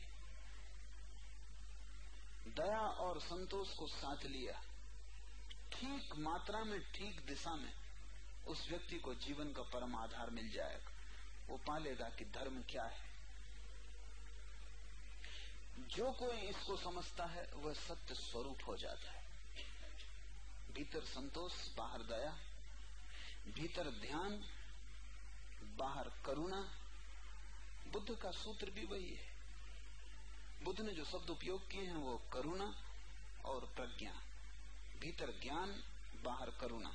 S1: दया और संतोष को साथ लिया। ठीक मात्रा में, ठीक दिशा में उस व्यक्ति को जीवन का परम आधार मिल जाएगा। वो पालेगा कि धर्म क्या है। जो कोई इसको समझता है, वह सत्य स्वरूप हो जाता है। भीतर संतोष, बाहर दया, भीतर ध्यान, बाहर करुणा। बुद्ध का सूत्र भी वही है। बुद्ध ने जो शब्द उपयोग किए हैं वो करुणा और प्रज्ञा। भीतर ज्ञान, बाहर करुणा।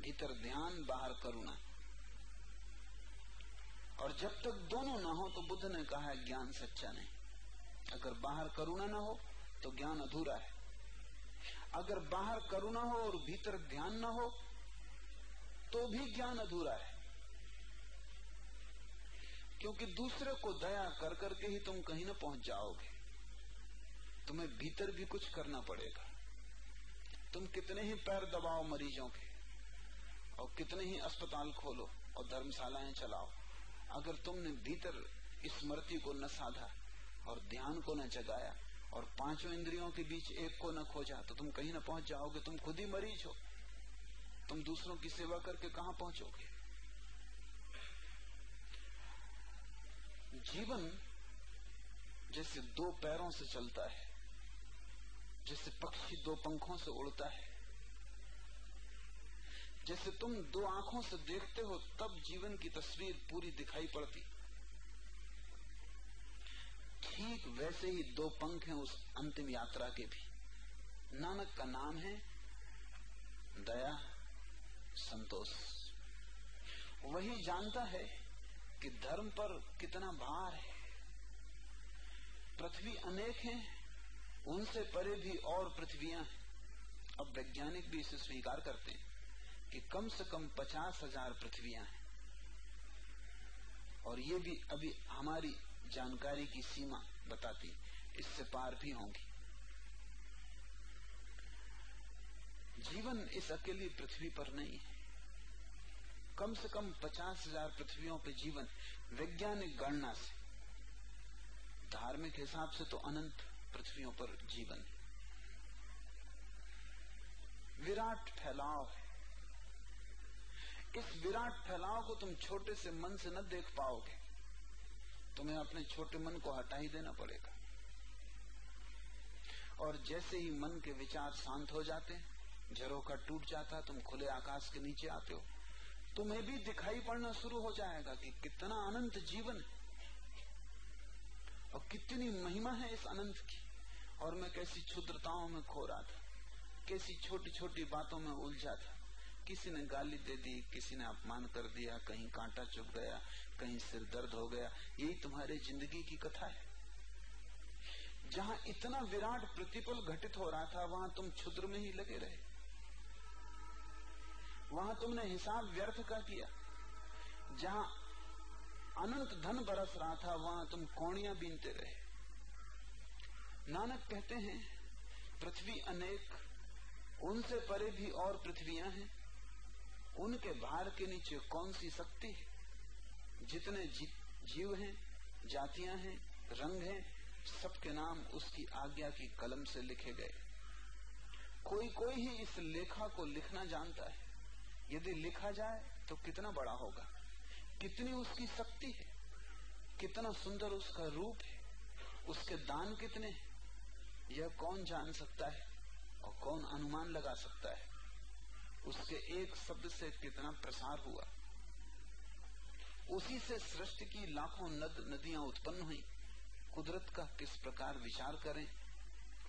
S1: भीतर ध्यान, बाहर करुणा। और जब तक दोनों ना हो तो बुद्ध ने कहा है, ज्ञान सच्चा नहीं। अगर बाहर करुणा ना हो तो ज्ञान अधूरा है। अगर बाहर करुणा हो और भीतर ध्यान ना हो तो भी ज्ञान अधूरा है। क्योंकि दूसरे को दया कर करके ही तुम कहीं ना पहुँच जाओगे। तुम्हें भीतर भी कुछ करना पड़ेगा। तुम कितने ही पैर दबाओ मरीजों के, और कितने ही अस्पताल खोलो और धर्मशालाएँ चलाओ। अगर तुमने भीतर स्मृति को न साधा, और ध्यान को न जगाया, और पाँचों इंद्रियों के बीच एक को न खोजा तो तुम कहीं न पहुँच जाओगे। तुम खुद ही मरीज़ हो। तुम दूसरों की सेवा करके कहा पहुंचोगे? जीवन जैसे दो पैरों से चलता है। जैसे पक्षी दो पंखों से उड़ता है। जैसे तुम दो आँखों से देखते हो, तब जीवन की तस्वीर पूरी दिखाई पड़ती। ठीक वैसे ही दो पंख हैं उस अंतिम यात्रा के भी। नानक का नाम है दया, संतोष। वही जानता है कि धर्म पर कितना भार है। पृथ्वी अनेक हैं उनसे परे भी और पृथ्वियाँ हैं। अब वैज्ञानिक भी इसे स्वीकार करते हैं कि कम से कम पचास हज़ार पृथ्वियाँ हैं। और ये भी अभी हमारी जानकारी की सीमा बताती, इससे पार भी होंगी। जीवन इस अकेली पृथ्वी पर नहीं है। कम से कम पचास हज़ार पृथ्वियों पर जीवन वैज्ञानिक गणना से, धार्मिक हिसाब से तो अनंत। पृथ्वियों पर जीवन। है विराट फैलाव है। इस विराट फैलाव को तुम छोटे से मन से न देख पाओगे। तुम्हें अपने छोटे मन को हटा ही देना पड़ेगा। और जैसे ही मन के विचार शांत हो जाते, झरोखा टूट जाता, तुम खुले आकाश के नीचे आते हो, तुम्हें भी दिखाई पड़ना शुरू हो जाएगा कि कितना अनंत जीवन है। और कितनी महिमा है इस अनंत की। और मैं कैसी क्षुद्रताओं में खो रहा था, कैसी छोटी छोटी बातों में उलझा था। किसी ने गाली दे दी, किसी ने अपमान कर दिया, कहीं कांटा चुभ गया, कहीं सिर दर्द हो गया। यही तुम्हारी ज़िंदगी की कथा है। जहाँ इतना विराट प्रतिपल घटित हो रहा था, वहाँ तुम क्षुद्र में ही लगे रहे। वहाँ तुमने हिसाब व्यर्थ का किया जहाँ अनंत धन बरस रहा था, वहाँ तुम कोणियाँ बीनते रहे। नानक कहते हैं पृथ्वी अनेक उनसे परे भी और पृथ्वियाँ हैं। उनके भार के नीचे कौन सी शक्ति है? जितने जी, जीव हैं जातियाँ हैं रंग हैं सबके नाम उसकी आज्ञा की कलम से लिखे गए। कोई कोई ही इस लेखा को लिखना जानता है। यदि लिखा जाए तो कितना बड़ा होगा? कितनी उसकी शक्ति है? कितना सुंदर उसका रूप है? उसके दान कितने हैं? यह कौन जान सकता है और कौन अनुमान लगा सकता है? उसके एक शब्द से कितना प्रसार हुआ? उसी से सृष्टि की लाखों नद, नदियाँ उत्पन्न हुई। कुदरत का किस प्रकार विचार करें?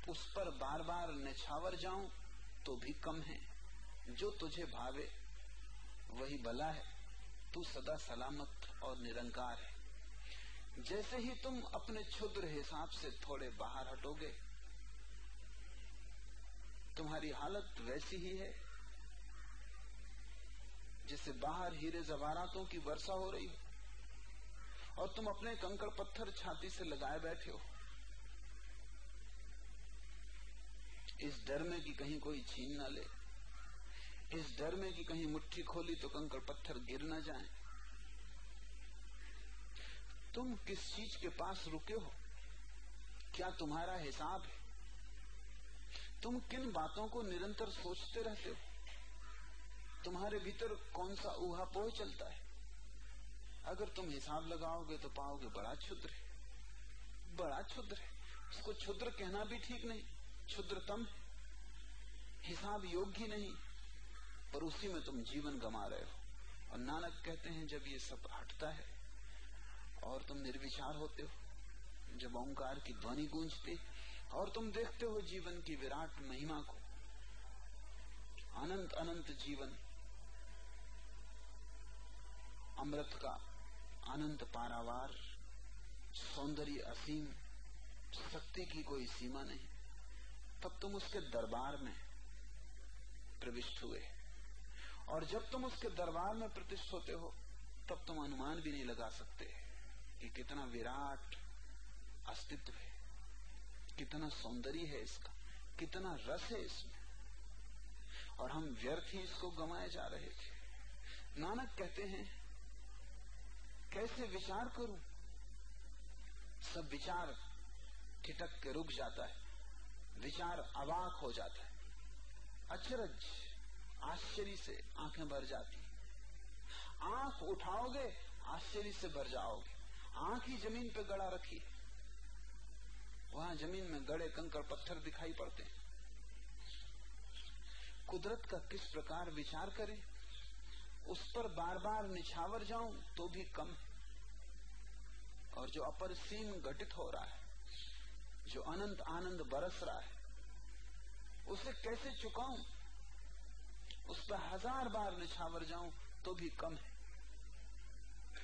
S1: उस पर बार बार निछावर जाऊँ तो भी कम है। जो तुझे भावे, वही भला है। तू सदा सलामत और निरंकार है। जैसे ही तुम अपने क्षुद्र हिसाब से थोड़े बाहर हटोगे तुम्हारी हालत वैसी ही है जैसे बाहर हीरे जवारातों की वर्षा हो रही हो, और तुम अपने कंकड़ पत्थर छाती से लगाए बैठे हो। इस डर में कि कहीं कोई छीन ना ले, इस डर में कि कहीं मुट्ठी खोली तो कंकड़ पत्थर गिर ना जाए। तुम किस चीज़ के पास रुके हो? क्या तुम्हारा हिसाब है? तुम किन बातों को निरंतर सोचते रहते हो? तुम्हारे भीतर कौन सा ऊहापोह चलता है? अगर तुम हिसाब लगाओगे तो पाओगे बड़ा क्षुद्र है। बड़ा क्षुद्र है। उसको क्षुद्र कहना भी ठीक नहीं, क्षुद्रतम है। हिसाब योग्य नहीं, पर उसी में तुम जीवन गमा रहे हो। और नानक कहते हैं, जब ये सब हटता है और तुम निर्विचार होते हो, जब ओंकार की ध्वनि गूंजती और तुम देखते हो जीवन की विराट महिमा को। अनंत अनंत जीवन। अमृत का अनंत पारावार, सौंदर्य असीम, शक्ति की कोई सीमा नहीं। तब तुम उसके दरबार में प्रविष्ट हुए। और जब तुम उसके दरबार में प्रतिष्ठ होते हो, तब तुम अनुमान भी नहीं लगा सकते कि कितना विराट अस्तित्व है। कितना सौंदर्य है इसका, कितना रस है इसमें। और हम व्यर्थ ही इसको गंवाए जा रहे थे। नानक कहते हैं, कैसे विचार करूँ? सब विचार ठिटक के रुक जाता है, विचार अवाक हो जाता है। अचरज आश्चर्य से आँखें भर जाती आँख उठाओगे, आश्चर्य से भर जाओगे। आँख ही ज़मीन पे गड़ा रखी वहाँ ज़मीन में गड़े कंकड़ पत्थर दिखाई पड़ते हैं। कुदरत का किस प्रकार विचार करें? उस पर बार बार निछावर जाऊँ तो भी कम है। और जो अपर सीम घटित हो रहा है, जो अनंत आनंद बरस रहा है, उसे कैसे चुकाऊं? उस पर हज़ार बार निछावर जाऊँ तो भी कम है।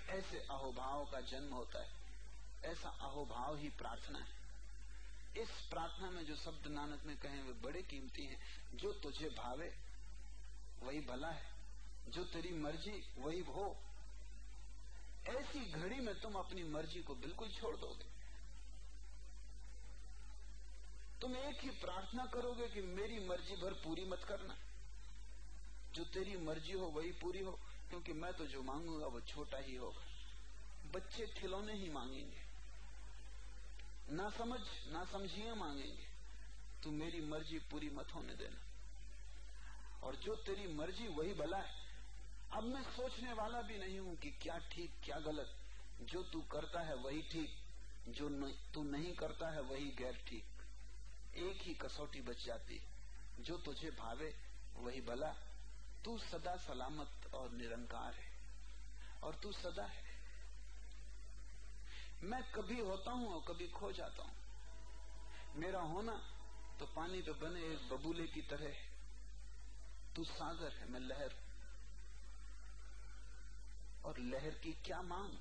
S1: ऐसे अहोभाव का जन्म होता है। ऐसा अहोभाव ही प्रार्थना है। इस प्रार्थना में जो शब्द नानक ने कहे वे बड़े कीमती हैं। जो तुझे भावे, वही भला है। जो तेरी मर्ज़ी, वही हो ऐसी घड़ी में तुम अपनी मर्ज़ी को बिल्कुल छोड़ दोगे। तुम एक ही प्रार्थना करोगे कि मेरी मर्ज़ी भर पूरी मत करना। जो तेरी मर्ज़ी हो, वही पूरी हो, क्योंकि मैं तो जो मांगूँगा, वो छोटा ही होगा। बच्चे खिलौने ही मांगेंगे। ना समझ, ना समझिए मांगेंगे तू मेरी मर्ज़ी पूरी मत होने देना। और जो तेरी मर्ज़ी, वही भला है। अब मैं सोचने वाला भी नहीं हूँ कि क्या ठीक, क्या गलत। जो तू करता है वही ठीक, जो तू नहीं करता है वही गैर ठीक। एक ही कसौटी बच जाती। जो तुझे भावे, वही भला। तू सदा सलामत और निरंकार है। और तू सदा है। मैं कभी होता हूँ और कभी खो जाता हूँ। मेरा होना तो पानी पे बने एक बबूले की तरह तू सागर है, मैं लहर और लहर की क्या मांग?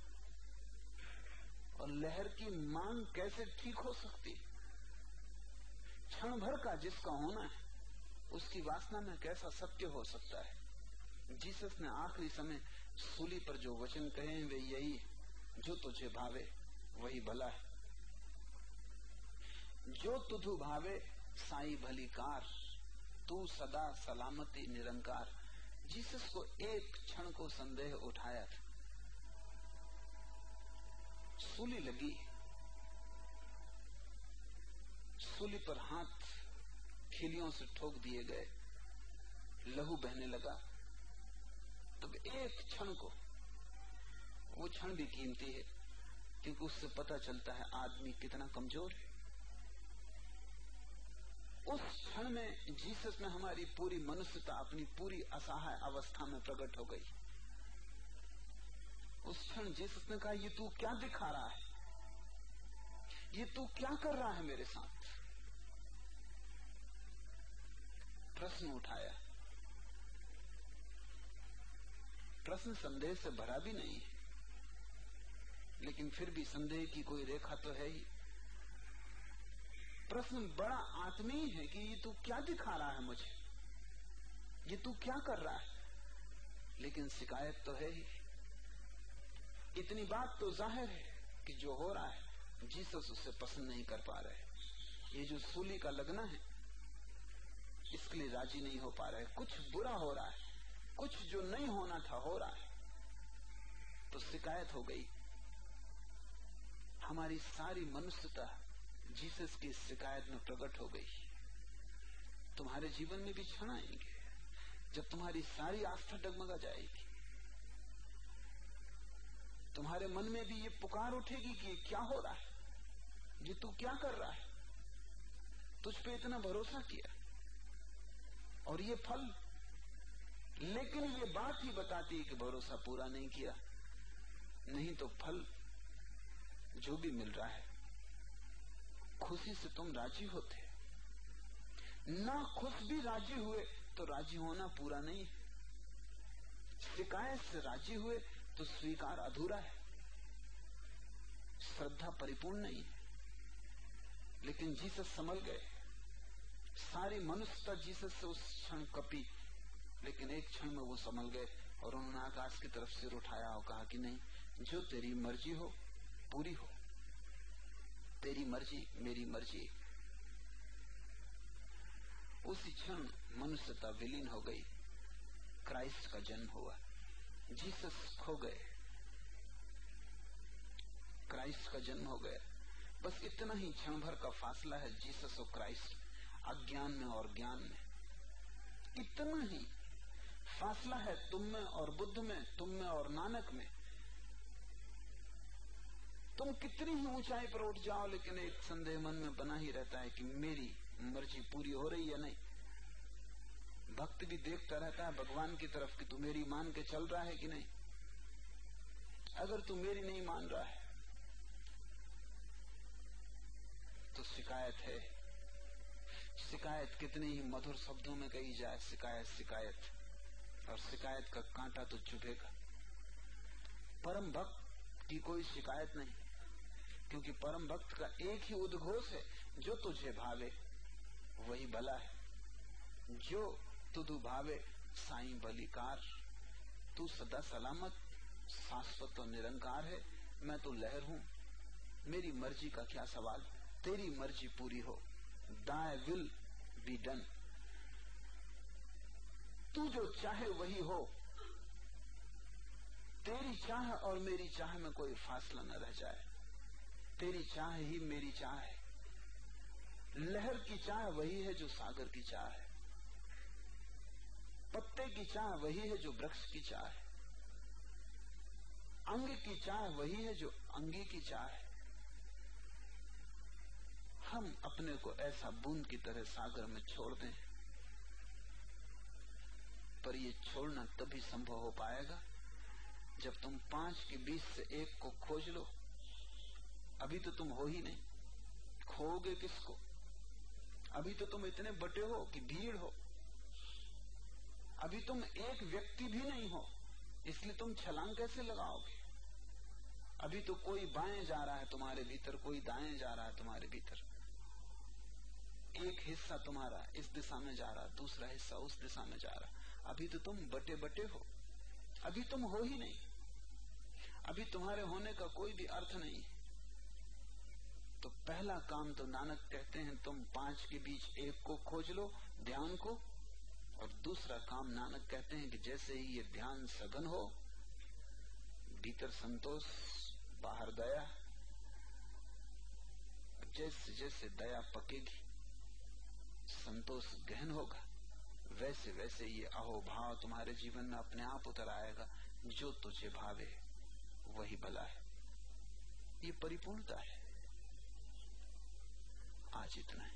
S1: और लहर की मांग कैसे ठीक हो सकती? क्षण भर का जिसका होना है, उसकी वासना में कैसा सत्य हो सकता है? जीसस ने आखिरी समय सूली पर जो वचन कहे वे यही जो तुझे भावे वही भला है। जो तुधु भावे, साई भली कार, तू सदा सलामती निरंकार। जीसस को एक क्षण को संदेह उठाया था। सूली लगी। सूली पर हाथ खिलियों से ठोक दिए गए। लहू बहने लगा। तब एक क्षण को, वो क्षण भी कीमती है। क्योंकि उससे पता चलता है आदमी कितना कमज़ोर है। उस क्षण में जीसस में हमारी पूरी मनुष्यता, अपनी पूरी असहाय अवस्था में प्रकट हो गई। उस क्षण जीसस ने कहा, ये तू क्या दिखा रहा है? ये तू क्या कर रहा है मेरे साथ? प्रश्न उठाया। प्रश्न संदेह से भरा भी नहीं है। लेकिन फिर भी संदेह की कोई रेखा तो है ही। प्रश्न बड़ा आत्मीय है कि ये तू क्या दिखा रहा है मुझे? ये तू क्या कर रहा है? लेकिन शिकायत तो है ही। इतनी बात तो ज़ाहिर है कि जो हो रहा है जीसस उससे पसंद नहीं कर पा रहे। ये जो सूली का लगना है, इसके लिए राज़ी नहीं हो पा रहे। कुछ बुरा हो रहा है, कुछ जो नहीं होना था हो रहा है तो शिकायत हो गई। हमारी सारी मनुष्यता जीसस की शिकायत में प्रकट हो गई। तुम्हारे जीवन में भी क्षण आएँगे, जब तुम्हारी सारी आस्था डगमगा जाएगी। तुम्हारे मन में भी ये पुकार उठेगी कि क्या हो रहा है? ये तू क्या कर रहा है? तुझ पे इतना भरोसा किया? और ये फल? लेकिन ये बात ही बताती है कि भरोसा पूरा नहीं किया। नहीं तो फल जो भी मिल रहा है। खुशी से तुम राज़ी होते। ना खुश भी राज़ी हुए तो राज़ी होना पूरा नहीं। है शिकायत से राज़ी हुए तो स्वीकार अधूरा है। श्रद्धा परिपूर्ण नहीं है। लेकिन जीसस समझ गए। सारी मनुष्यता जीसस से उस क्षण कपी, लेकिन एक क्षण में वो समझ गए और उन्होंने आकाश की तरफ़ सिर उठाया और कहा कि नहीं, जो तेरी मर्ज़ी हो पूरी हो। तेरी मर्ज़ी, मेरी मर्ज़ी। उसी क्षण मनुष्यता विलीन हो गई। क्राइस्ट का जन्म हुआ। जीसस खो गए। क्राइस्ट का जन्म हो गया। बस इतना ही क्षण भर का फासला है जीसस और क्राइस्ट, अज्ञान में और ज्ञान में। इतना ही फासला है तुम में और बुद्ध में, तुम में और नानक में। तुम कितनी ही ऊंचाई पर उठ जाओ, लेकिन एक संदेह मन में बना ही रहता है कि मेरी मर्ज़ी पूरी हो रही या नहीं। भक्त भी देखता रहता है, भगवान की तरफ़ कि तू मेरी मान के चल रहा है कि नहीं? अगर तू मेरी नहीं मान रहा है तो शिकायत है। शिकायत कितने ही मधुर शब्दों में कही जाए, शिकायत शिकायत, और शिकायत का कांटा तो चुभेगा। परम भक्त की कोई शिकायत नहीं। क्योंकि परम भक्त का एक ही उद्घोष है, जो तुझे भावे, वही भला है। जो तुदु भावे, साई बलिकार। तू सदा सलामत, शाश्वत और निरंकार है। मैं तो लहर हूँ। मेरी मर्ज़ी का क्या सवाल? तेरी मर्ज़ी पूरी हो। दाय विल बी डन। तू जो चाहे वही हो। तेरी चाह और मेरी चाह में कोई फासला न रह जाए। तेरी चाह ही मेरी चाह है। लहर की चाह वही है जो सागर की चाह है। पत्ते की चाह वही है जो वृक्ष की चाह है। अंग की चाह वही है जो अंगी की चाह है। हम अपने को ऐसा बूंद की तरह सागर में छोड़ दें, पर ये छोड़ना तभी संभव हो पाएगा जब तुम पाँच के बीच से एक को खोज लो। अभी तो तुम हो ही नहीं। खोगे किसको? अभी तो तुम इतने बटे हो कि भीड़ हो। अभी तुम एक व्यक्ति भी नहीं हो, इसलिए तुम छलांग कैसे लगाओगे? अभी तो कोई बाएँ जा रहा है तुम्हारे भीतर, कोई दाएँ जा रहा है तुम्हारे भीतर। एक हिस्सा तुम्हारा इस दिशा में जा रहा दूसरा हिस्सा उस दिशा में जा रहा अभी तो तुम बटे बटे हो। अभी तुम हो ही नहीं। अभी तुम्हारे होने का कोई भी अर्थ नहीं तो पहला काम तो नानक कहते हैं, तुम पाँच के बीच एक को खोज लो, ध्यान को। और दूसरा काम नानक कहते हैं कि जैसे ही ये ध्यान सघन हो, भीतर संतोष, बाहर दया। जैसे जैसे दया पकेगी, संतोष गहन होगा, वैसे वैसे ये अहोभाव तुम्हारे जीवन में अपने आप उतर आएगा। जो तुझे भावे, वही भला है। ये परिपूर्णता है। आज इतना है।